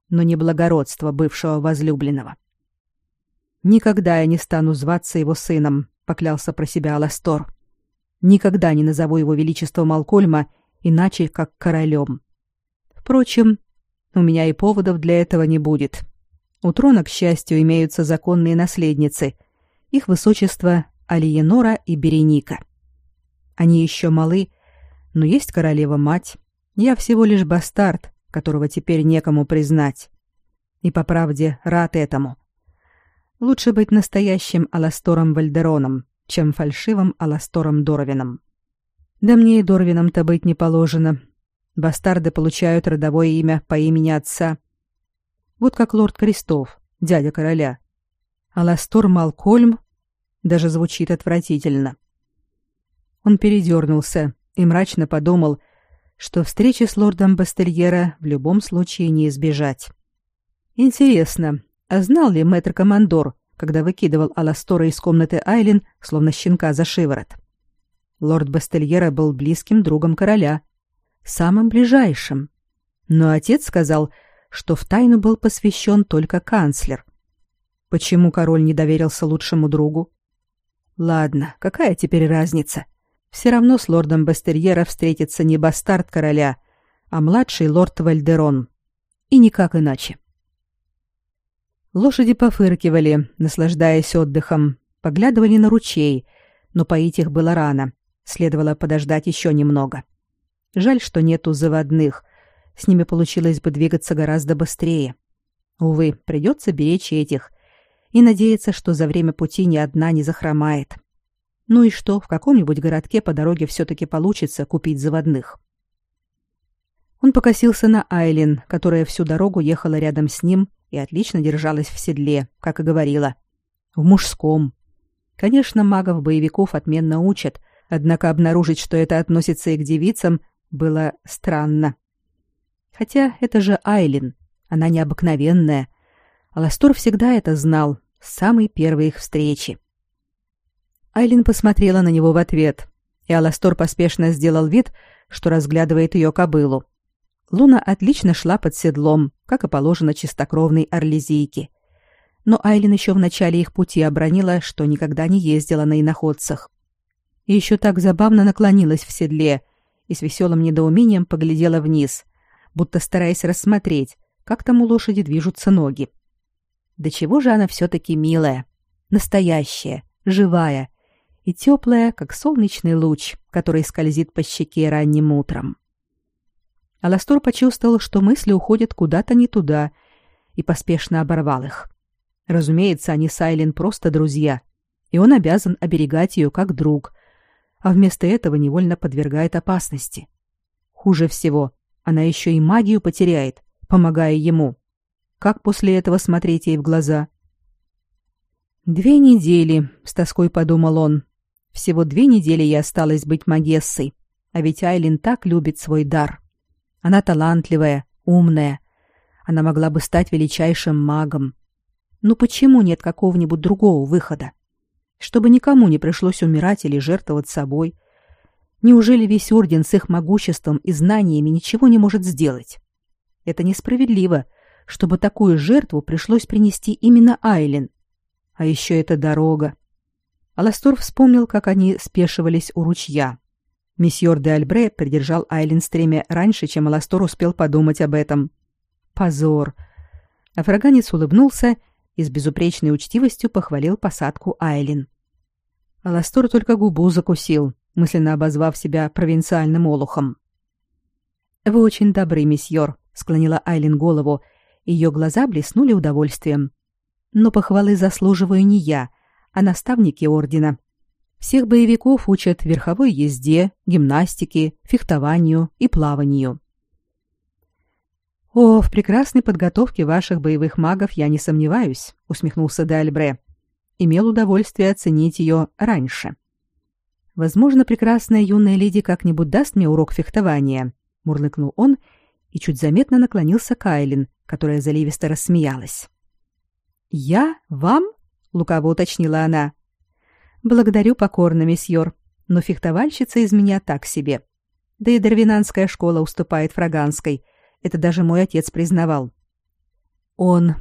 Но не благородство бывшего возлюбленного. Никогда я не стану зваться его сыном, поклялся про себя Аластор. Никогда не назову его величество Малкольма иначе, как королем. Впрочем, у меня и поводов для этого не будет. У трона, к счастью, имеются законные наследницы. Их высочество Алиенора и Береника. Они еще малы, но есть королева-мать. Я всего лишь бастард, которого теперь некому признать. И по правде рад этому. Лучше быть настоящим Аластором Вальдероном, чем фальшивым Аластором Дорвином. Да мне и Дорвином-то быть не положено. Бастарды получают родовое имя по имени отца. Вот как лорд Крестов, дядя короля. Аластор Малкольм даже звучит отвратительно. Он передернулся и мрачно подумал, что встречи с лордом Бастельера в любом случае не избежать. Интересно, а знал ли мэтр-командор, когда выкидывал Аластора из комнаты Айлин, словно щенка за шиворот? Лорд Бастельера был близким другом короля, самым ближайшим. Но отец сказал, что в тайну был посвящен только канцлер. Почему король не доверился лучшему другу? Ладно, какая теперь разница? Все равно с лордом Бастерьера встретится не бастард короля, а младший лорд Вальдерон. И никак иначе. Лошади пофыркивали, наслаждаясь отдыхом, поглядывали на ручей, но поить их было рано. Следовало подождать еще немного. Жаль, что нету заводных. С ними получилось бы двигаться гораздо быстрее. Увы, придется беречь этих и надеяться, что за время пути ни одна не захромает. Ну и что, в каком-нибудь городке по дороге все-таки получится купить заводных. Он покосился на Айлин, которая всю дорогу ехала рядом с ним и отлично держалась в седле, как и говорила. В мужском. Конечно, магов-боевиков отменно учат, однако обнаружить, что это относится и к девицам, было странно. Хотя это же Айлин, она необыкновенная. Аластор всегда это знал с самой первой их встречи. Айлин посмотрела на него в ответ, и Аластор поспешно сделал вид, что разглядывает ее кобылу. Луна отлично шла под седлом, как и положено чистокровной орлезийке. Но Айлин еще в начале их пути обронила, что никогда не ездила на иноходцах. И еще так забавно наклонилась в седле и с веселым недоумением поглядела вниз, будто стараясь рассмотреть, как там у лошади движутся ноги. Да чего же она все-таки милая, настоящая, живая и теплая, как солнечный луч, который скользит по щеке ранним утром. Аластор почувствовал, что мысли уходят куда-то не туда, и поспешно оборвал их. Разумеется, они с Айлин просто друзья, и он обязан оберегать ее как друг, а вместо этого невольно подвергает опасности. Хуже всего, она еще и магию потеряет, помогая ему. Как после этого смотреть ей в глаза? «Две недели», — с тоской подумал он. «Всего две недели ей осталось быть магессой, а ведь Айлин так любит свой дар. Она талантливая, умная. Она могла бы стать величайшим магом. Ну почему нет какого-нибудь другого выхода? Чтобы никому не пришлось умирать или жертвовать собой. Неужели весь орден с их могуществом и знаниями ничего не может сделать? Это несправедливо, чтобы такую жертву пришлось принести именно Айлен. А еще эта дорога. Аластор вспомнил, как они спешивались у ручья. Месьеор де Альбре придержал Айлен стреме раньше, чем Аластор успел подумать об этом. Позор. Афраганец улыбнулся и с безупречной учтивостью похвалил посадку Айлин. Аластор только губу закусил, мысленно обозвав себя провинциальным олухом. «Вы очень добры, месьеор», — склонила Айлин голову, ее глаза блеснули удовольствием. «Но похвалы заслуживаю не я, а наставники ордена. Всех боевиков учат верховой езде, гимнастике, фехтованию и плаванию. О, в прекрасной подготовке ваших боевых магов я не сомневаюсь, усмехнулся Дальбре. Имел удовольствие оценить ее раньше. Возможно, прекрасная юная леди как-нибудь даст мне урок фехтования, мурлыкнул он и чуть заметно наклонился к Айлин, которая заливисто рассмеялась. Я вам? Лукаво уточнила она. Благодарю покорно, месьеор, но фехтовальщица из меня так себе. Да и дарвинанская школа уступает фраганской. Это даже мой отец признавал. Он...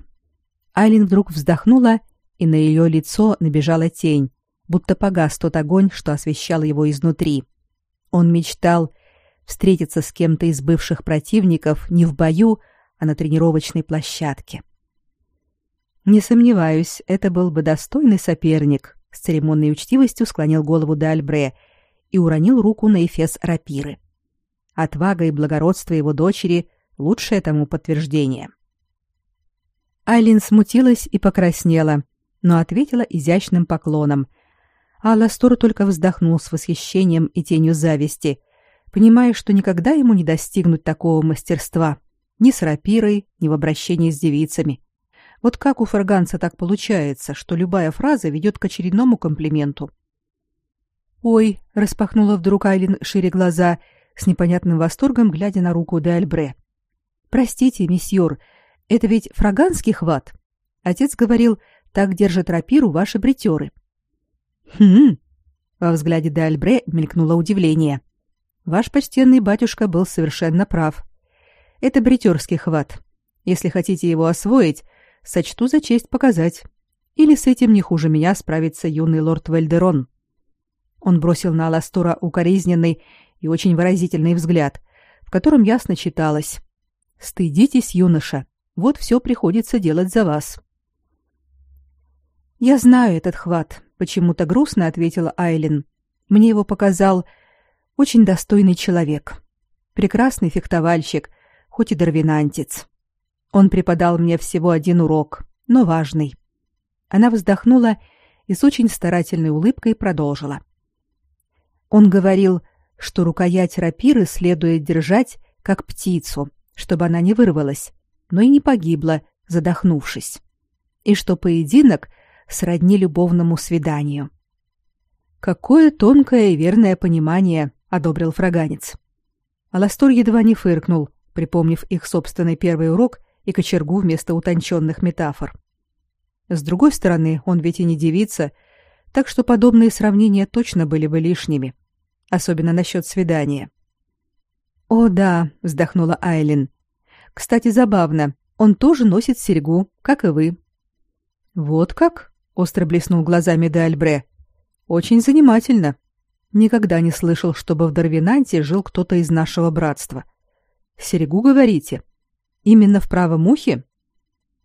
Айлин вдруг вздохнула и на ее лицо набежала тень, будто погас тот огонь, что освещал его изнутри. Он мечтал встретиться с кем-то из бывших противников не в бою, а на тренировочной площадке. Не сомневаюсь, это был бы достойный соперник, с церемонной учтивостью склонил голову Дальбре и уронил руку на эфес рапиры. Отвага и благородство его дочери лучшее тому подтверждение. Айлин смутилась и покраснела, но ответила изящным поклоном. А Ластор только вздохнул с восхищением и тенью зависти, понимая, что никогда ему не достигнуть такого мастерства ни с рапирой, ни в обращении с девицами. Вот как у фарганца так получается, что любая фраза ведет к очередному комплименту? «Ой!» — распахнула вдруг Айлин шире глаза, с непонятным восторгом глядя на руку де Альбре. «Простите, месьеор, это ведь фраганский хват. Отец говорил, так держат рапиру ваши бритеры». «Хм!» — во взгляде де Альбре мелькнуло удивление. «Ваш почтенный батюшка был совершенно прав. Это бритерский хват. Если хотите его освоить, сочту за честь показать. Или с этим не хуже меня справится юный лорд Вальдерон. Он бросил на Аластора укоризненный и очень выразительный взгляд, в котором ясно читалось: "Стыдитесь, юноша. Вот все приходится делать за вас". Я знаю этот хват, почему-то грустно ответила Айлин. Мне его показал очень достойный человек. Прекрасный фехтовальщик, хоть и дарвинантец. Он преподал мне всего один урок, но важный. Она вздохнула и с очень старательной улыбкой продолжила. Он говорил, что рукоять рапиры следует держать как птицу, чтобы она не вырвалась, но и не погибла, задохнувшись. И что поединок сродни любовному свиданию. Какое тонкое и верное понимание, одобрил фраганец. Аластор едва не фыркнул, припомнив их собственный первый урок и кочергу вместо утонченных метафор. С другой стороны, он ведь и не девица, так что подобные сравнения точно были бы лишними, особенно насчет свидания. «О, да», — вздохнула Айлин. «Кстати, забавно, он тоже носит серьгу, как и вы». «Вот как?» — остро блеснул глазами де Альбре. «Очень занимательно. Никогда не слышал, чтобы в Дарвинанте жил кто-то из нашего братства. Серегу, говорите? Именно в правом ухе?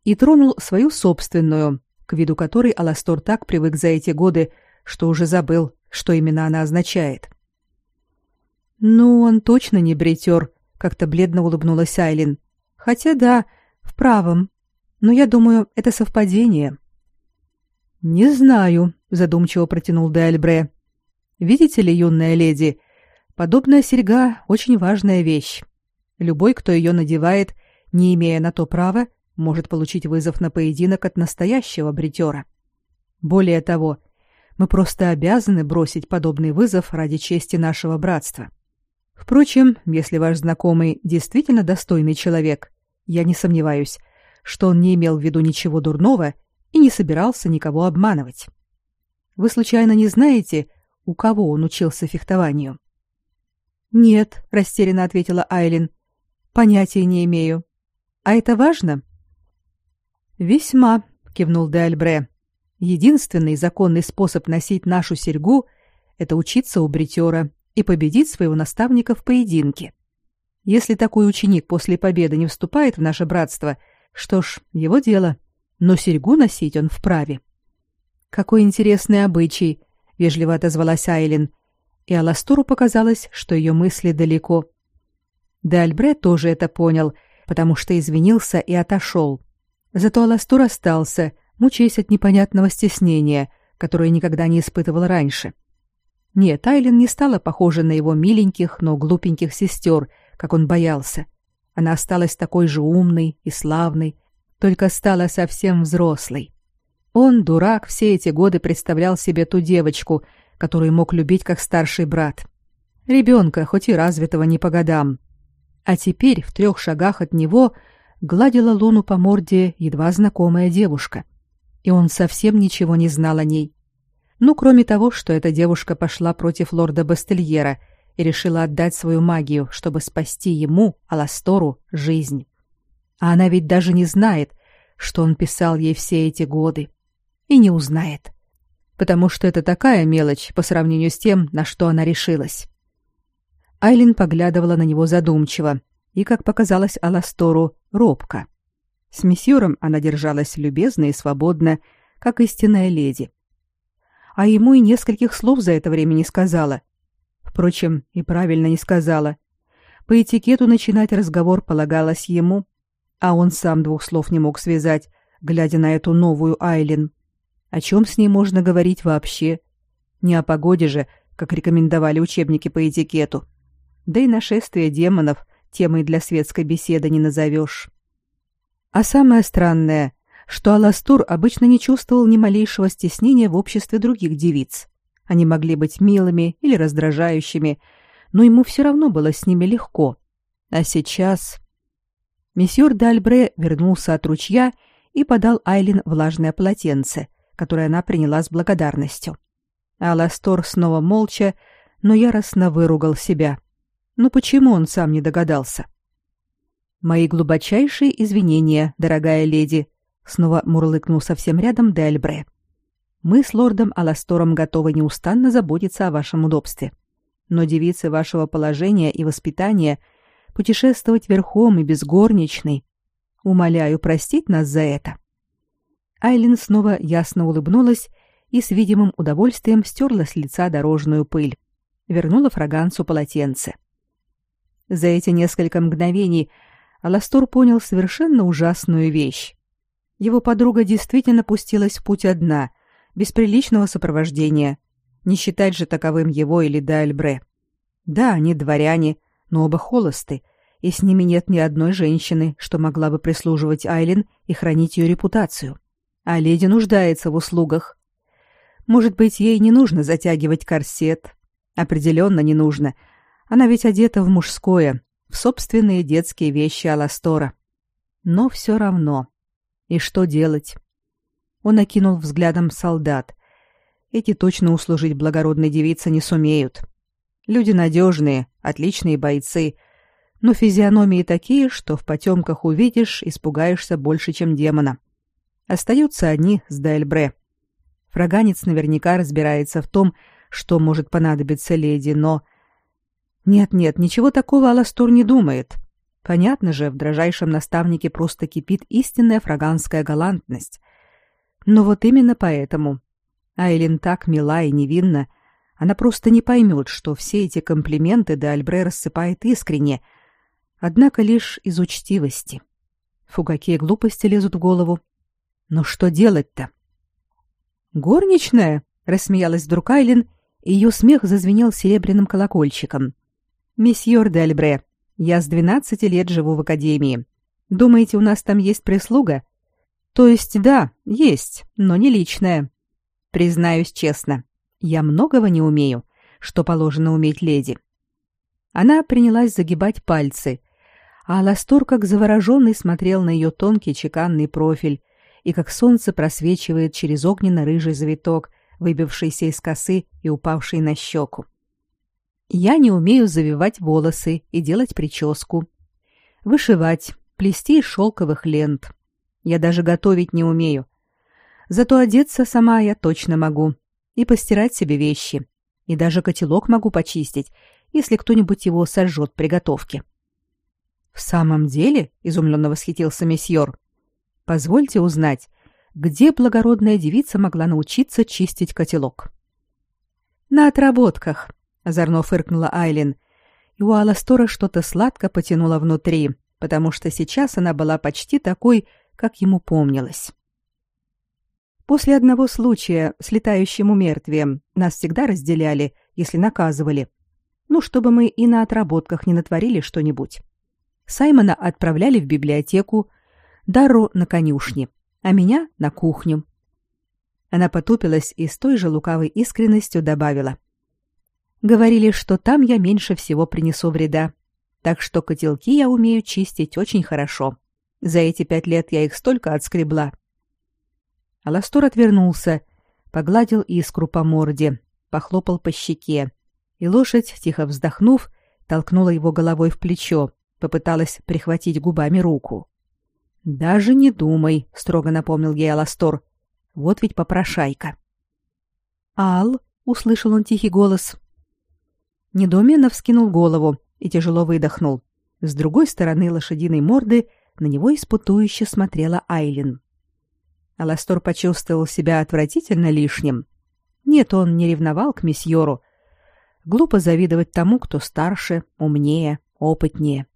И тронул свою собственную, к виду которой Аластор так привык за эти годы, что уже забыл, что именно она означает. «Ну, он точно не бритер», — как-то бледно улыбнулась Айлин. «Хотя да, в правом. Но я думаю, это совпадение». «Не знаю», — задумчиво протянул Д'Альбре. «Видите ли, юная леди, подобная серьга — очень важная вещь. Любой, кто ее надевает, не имея на то права, может получить вызов на поединок от настоящего бритера. Более того, мы просто обязаны бросить подобный вызов ради чести нашего братства. Впрочем, если ваш знакомый действительно достойный человек, я не сомневаюсь, что он не имел в виду ничего дурного и не собирался никого обманывать. Вы случайно не знаете, у кого он учился фехтованию? Нет, растерянно ответила Айлин. Понятия не имею. А это важно? Весьма, кивнул Д'Альбре. Единственный законный способ носить нашу серьгу это учиться у бритера и победить своего наставника в поединке. Если такой ученик после победы не вступает в наше братство, что ж, его дело, но серьгу носить он вправе. Какой интересный обычай, вежливо отозвалась Айлин, и Аластору показалось, что ее мысли далеко. Д'Альбре тоже это понял, потому что извинился и отошел. Зато Аластур остался, мучаясь от непонятного стеснения, которое никогда не испытывал раньше. Нет, Айлин не стала похожа на его миленьких, но глупеньких сестер, как он боялся. Она осталась такой же умной и славной, только стала совсем взрослой. Он, дурак, все эти годы представлял себе ту девочку, которую мог любить как старший брат. Ребенка, хоть и развитого не по годам, а теперь в трех шагах от него гладила Луну по морде едва знакомая девушка. И он совсем ничего не знал о ней. Ну, кроме того, что эта девушка пошла против лорда Бастельера и решила отдать свою магию, чтобы спасти ему, Аластору, жизнь. А она ведь даже не знает, что он писал ей все эти годы. и не узнает. Потому что это такая мелочь по сравнению с тем, на что она решилась. Айлин поглядывала на него задумчиво и, как показалось Аластору, робко. С месьюром она держалась любезно и свободно, как истинная леди. А ему и нескольких слов за это время не сказала. Впрочем, и правильно не сказала. По этикету начинать разговор полагалось ему, а он сам двух слов не мог связать, глядя на эту новую Айлин. О чем с ней можно говорить вообще? Не о погоде же, как рекомендовали учебники по этикету. Да и нашествие демонов темой для светской беседы не назовешь. А самое странное, что Аластур обычно не чувствовал ни малейшего стеснения в обществе других девиц. Они могли быть милыми или раздражающими, но ему все равно было с ними легко. А сейчас... Месьеор Дальбре вернулся от ручья и подал Айлин влажное полотенце, которое она приняла с благодарностью. Аластор снова молча, но яростно выругал себя. Ну почему он сам не догадался? Мои глубочайшие извинения, дорогая леди, снова мурлыкнул совсем рядом Дельбре. Мы с лордом Аластором готовы неустанно заботиться о вашем удобстве. Но девицы вашего положения и воспитания путешествовать верхом и без горничной. Умоляю простить нас за это. Айлин снова ясно улыбнулась и с видимым удовольствием стерла с лица дорожную пыль. Вернула фраганцу полотенце. За эти несколько мгновений Аластор понял совершенно ужасную вещь. Его подруга действительно пустилась в путь одна, без приличного сопровождения. Не считать же таковым его или Дальбре. Да, они дворяне, но оба холосты, и с ними нет ни одной женщины, что могла бы прислуживать Айлин и хранить ее репутацию. А леди нуждается в услугах. Может быть, ей не нужно затягивать корсет. Определенно не нужно. Она ведь одета в мужское, в собственные детские вещи Аластора. Но все равно. И что делать? Он окинул взглядом солдат. Эти точно услужить благородной девице не сумеют. Люди надежные, отличные бойцы, но физиономии такие, что в потемках увидишь, испугаешься больше, чем демона. Остаются одни с Дайльбре. Фраганец наверняка разбирается в том, что может понадобиться леди, но... Нет-нет, ничего такого Аластор не думает. Понятно же, в дрожайшем наставнике просто кипит истинная фраганская галантность. Но вот именно поэтому. Айлин так мила и невинна, она просто не поймет, что все эти комплименты де Альбре рассыпает искренне, однако лишь из учтивости. Фу, какие глупости лезут в голову. Но что делать-то? Горничная, рассмеялась вдруг Айлин, и ее смех зазвенел серебряным колокольчиком. Месьеор де Альбре, я с двенадцати лет живу в академии. Думаете, у нас там есть прислуга? То есть да, есть, но не личная. Признаюсь честно, я многого не умею, что положено уметь леди. Она принялась загибать пальцы, а Аластор как завороженный смотрел на ее тонкий чеканный профиль и как солнце просвечивает через огненно-рыжий завиток, выбившийся из косы и упавший на щеку. Я не умею завивать волосы и делать прическу, вышивать, плести из шелковых лент, я даже готовить не умею. Зато одеться сама я точно могу. И постирать себе вещи. И даже котелок могу почистить, если кто-нибудь его сожжет при готовке. В самом деле, изумленно восхитился месьеор. Позвольте узнать, где благородная девица могла научиться чистить котелок? На отработках, озорно фыркнула Айлин. И у Аластора что-то сладко потянуло внутри, потому что сейчас она была почти такой, как ему помнилось. После одного случая с летающим умертвием нас всегда разделяли, если наказывали. Ну, чтобы мы и на отработках не натворили что-нибудь. Саймона отправляли в библиотеку, Дару на конюшне, а меня на кухню. Она потупилась и с той же лукавой искренностью добавила. Говорили, что там я меньше всего принесу вреда, так что котелки я умею чистить очень хорошо. За эти пять лет я их столько отскребла. Аластор отвернулся, погладил искру по морде, похлопал по щеке, и лошадь, тихо вздохнув, толкнула его головой в плечо, попыталась прихватить губами руку. «Даже не думай», — строго напомнил ей Аластор. Вот ведь попрошайка. «Ал!» — услышал он тихий голос. Недоуменно вскинул голову и тяжело выдохнул. С другой стороны лошадиной морды на него испытующе смотрела Айлин. Аластор почувствовал себя отвратительно лишним. Нет, он не ревновал к месьёру. Глупо завидовать тому, кто старше, умнее, опытнее.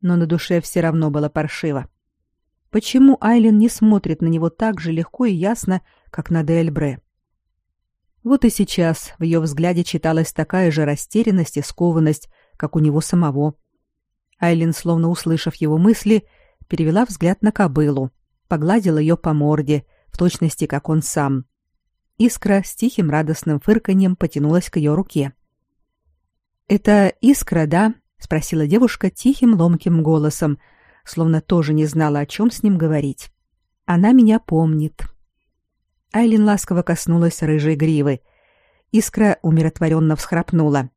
Но на душе все равно было паршиво. Почему Айлин не смотрит на него так же легко и ясно, как на Дельбре? Вот и сейчас в ее взгляде читалась такая же растерянность и скованность, как у него самого. Айлин, словно услышав его мысли, перевела взгляд на кобылу, погладила ее по морде, в точности, как он сам. Искра с тихим радостным фырканьем потянулась к ее руке. «Это искра, да?» — спросила девушка тихим ломким голосом, словно тоже не знала, о чем с ним говорить. «Она меня помнит». Айлин ласково коснулась рыжей гривы. Искра умиротворенно всхрапнула.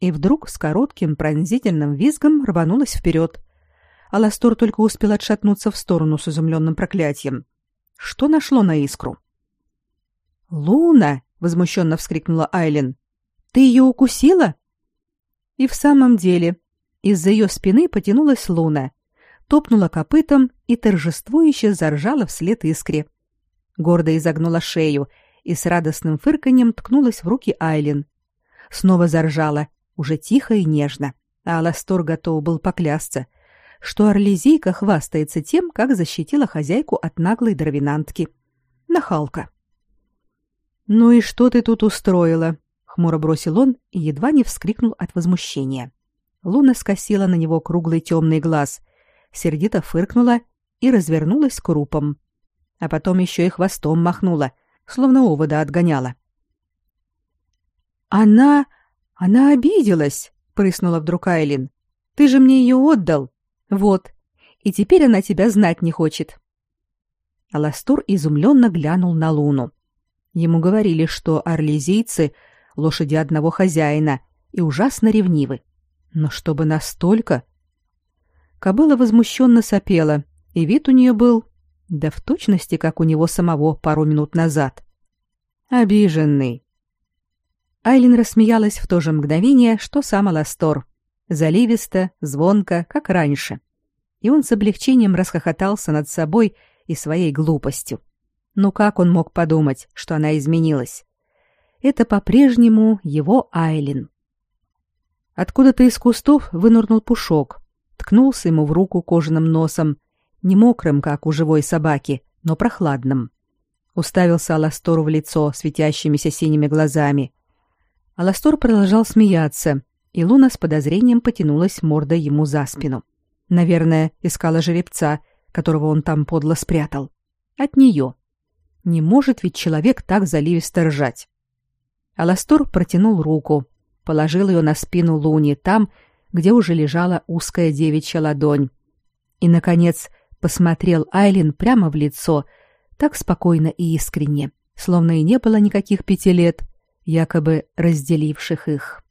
И вдруг с коротким пронзительным визгом рванулась вперед. Аластор только успел отшатнуться в сторону с изумленным проклятием. Что нашло на искру? «Луна!» — возмущенно вскрикнула Айлин. «Ты ее укусила?» И в самом деле из-за ее спины потянулась Луна, топнула копытом и торжествующе заржала вслед искре. Гордо изогнула шею и с радостным фырканьем ткнулась в руки Айлин. Снова заржала, уже тихо и нежно, а Аластор готов был поклясться, что Орлезийка хвастается тем, как защитила хозяйку от наглой дровинантки. Нахалка. «Ну и что ты тут устроила?» — хмуро бросил он и едва не вскрикнул от возмущения. Луна скосила на него круглый темный глаз, сердито фыркнула и развернулась крупом. А потом еще и хвостом махнула, словно овода отгоняла. «Она... она обиделась!» — прыснула вдруг Айлин. «Ты же мне ее отдал! Вот! И теперь она тебя знать не хочет!» Аластур изумленно глянул на Луну. Ему говорили, что орлезийцы — лошади одного хозяина и ужасно ревнивы. Но чтобы настолько... Кобыла возмущенно сопела, и вид у нее был, да в точности, как у него самого пару минут назад. Обиженный. Айлин рассмеялась в то же мгновение, что сам Аластор. Заливисто, звонко, как раньше. И он с облегчением расхохотался над собой и своей глупостью. Ну как он мог подумать, что она изменилась? Это по-прежнему его Айлин. Откуда-то из кустов вынырнул пушок, ткнулся ему в руку кожаным носом, не мокрым, как у живой собаки, но прохладным. Уставился Аластору в лицо светящимися синими глазами. Аластор продолжал смеяться, и Луна с подозрением потянулась мордой ему за спину. Наверное, искала жеребца, которого он там подло спрятал. От нее. Не может ведь человек так заливисто ржать. Аластор протянул руку, положил ее на спину Луни там, где уже лежала узкая девичья ладонь. И, наконец, посмотрел Айлин прямо в лицо, так спокойно и искренне, словно и не было никаких пяти лет, якобы разделивших их.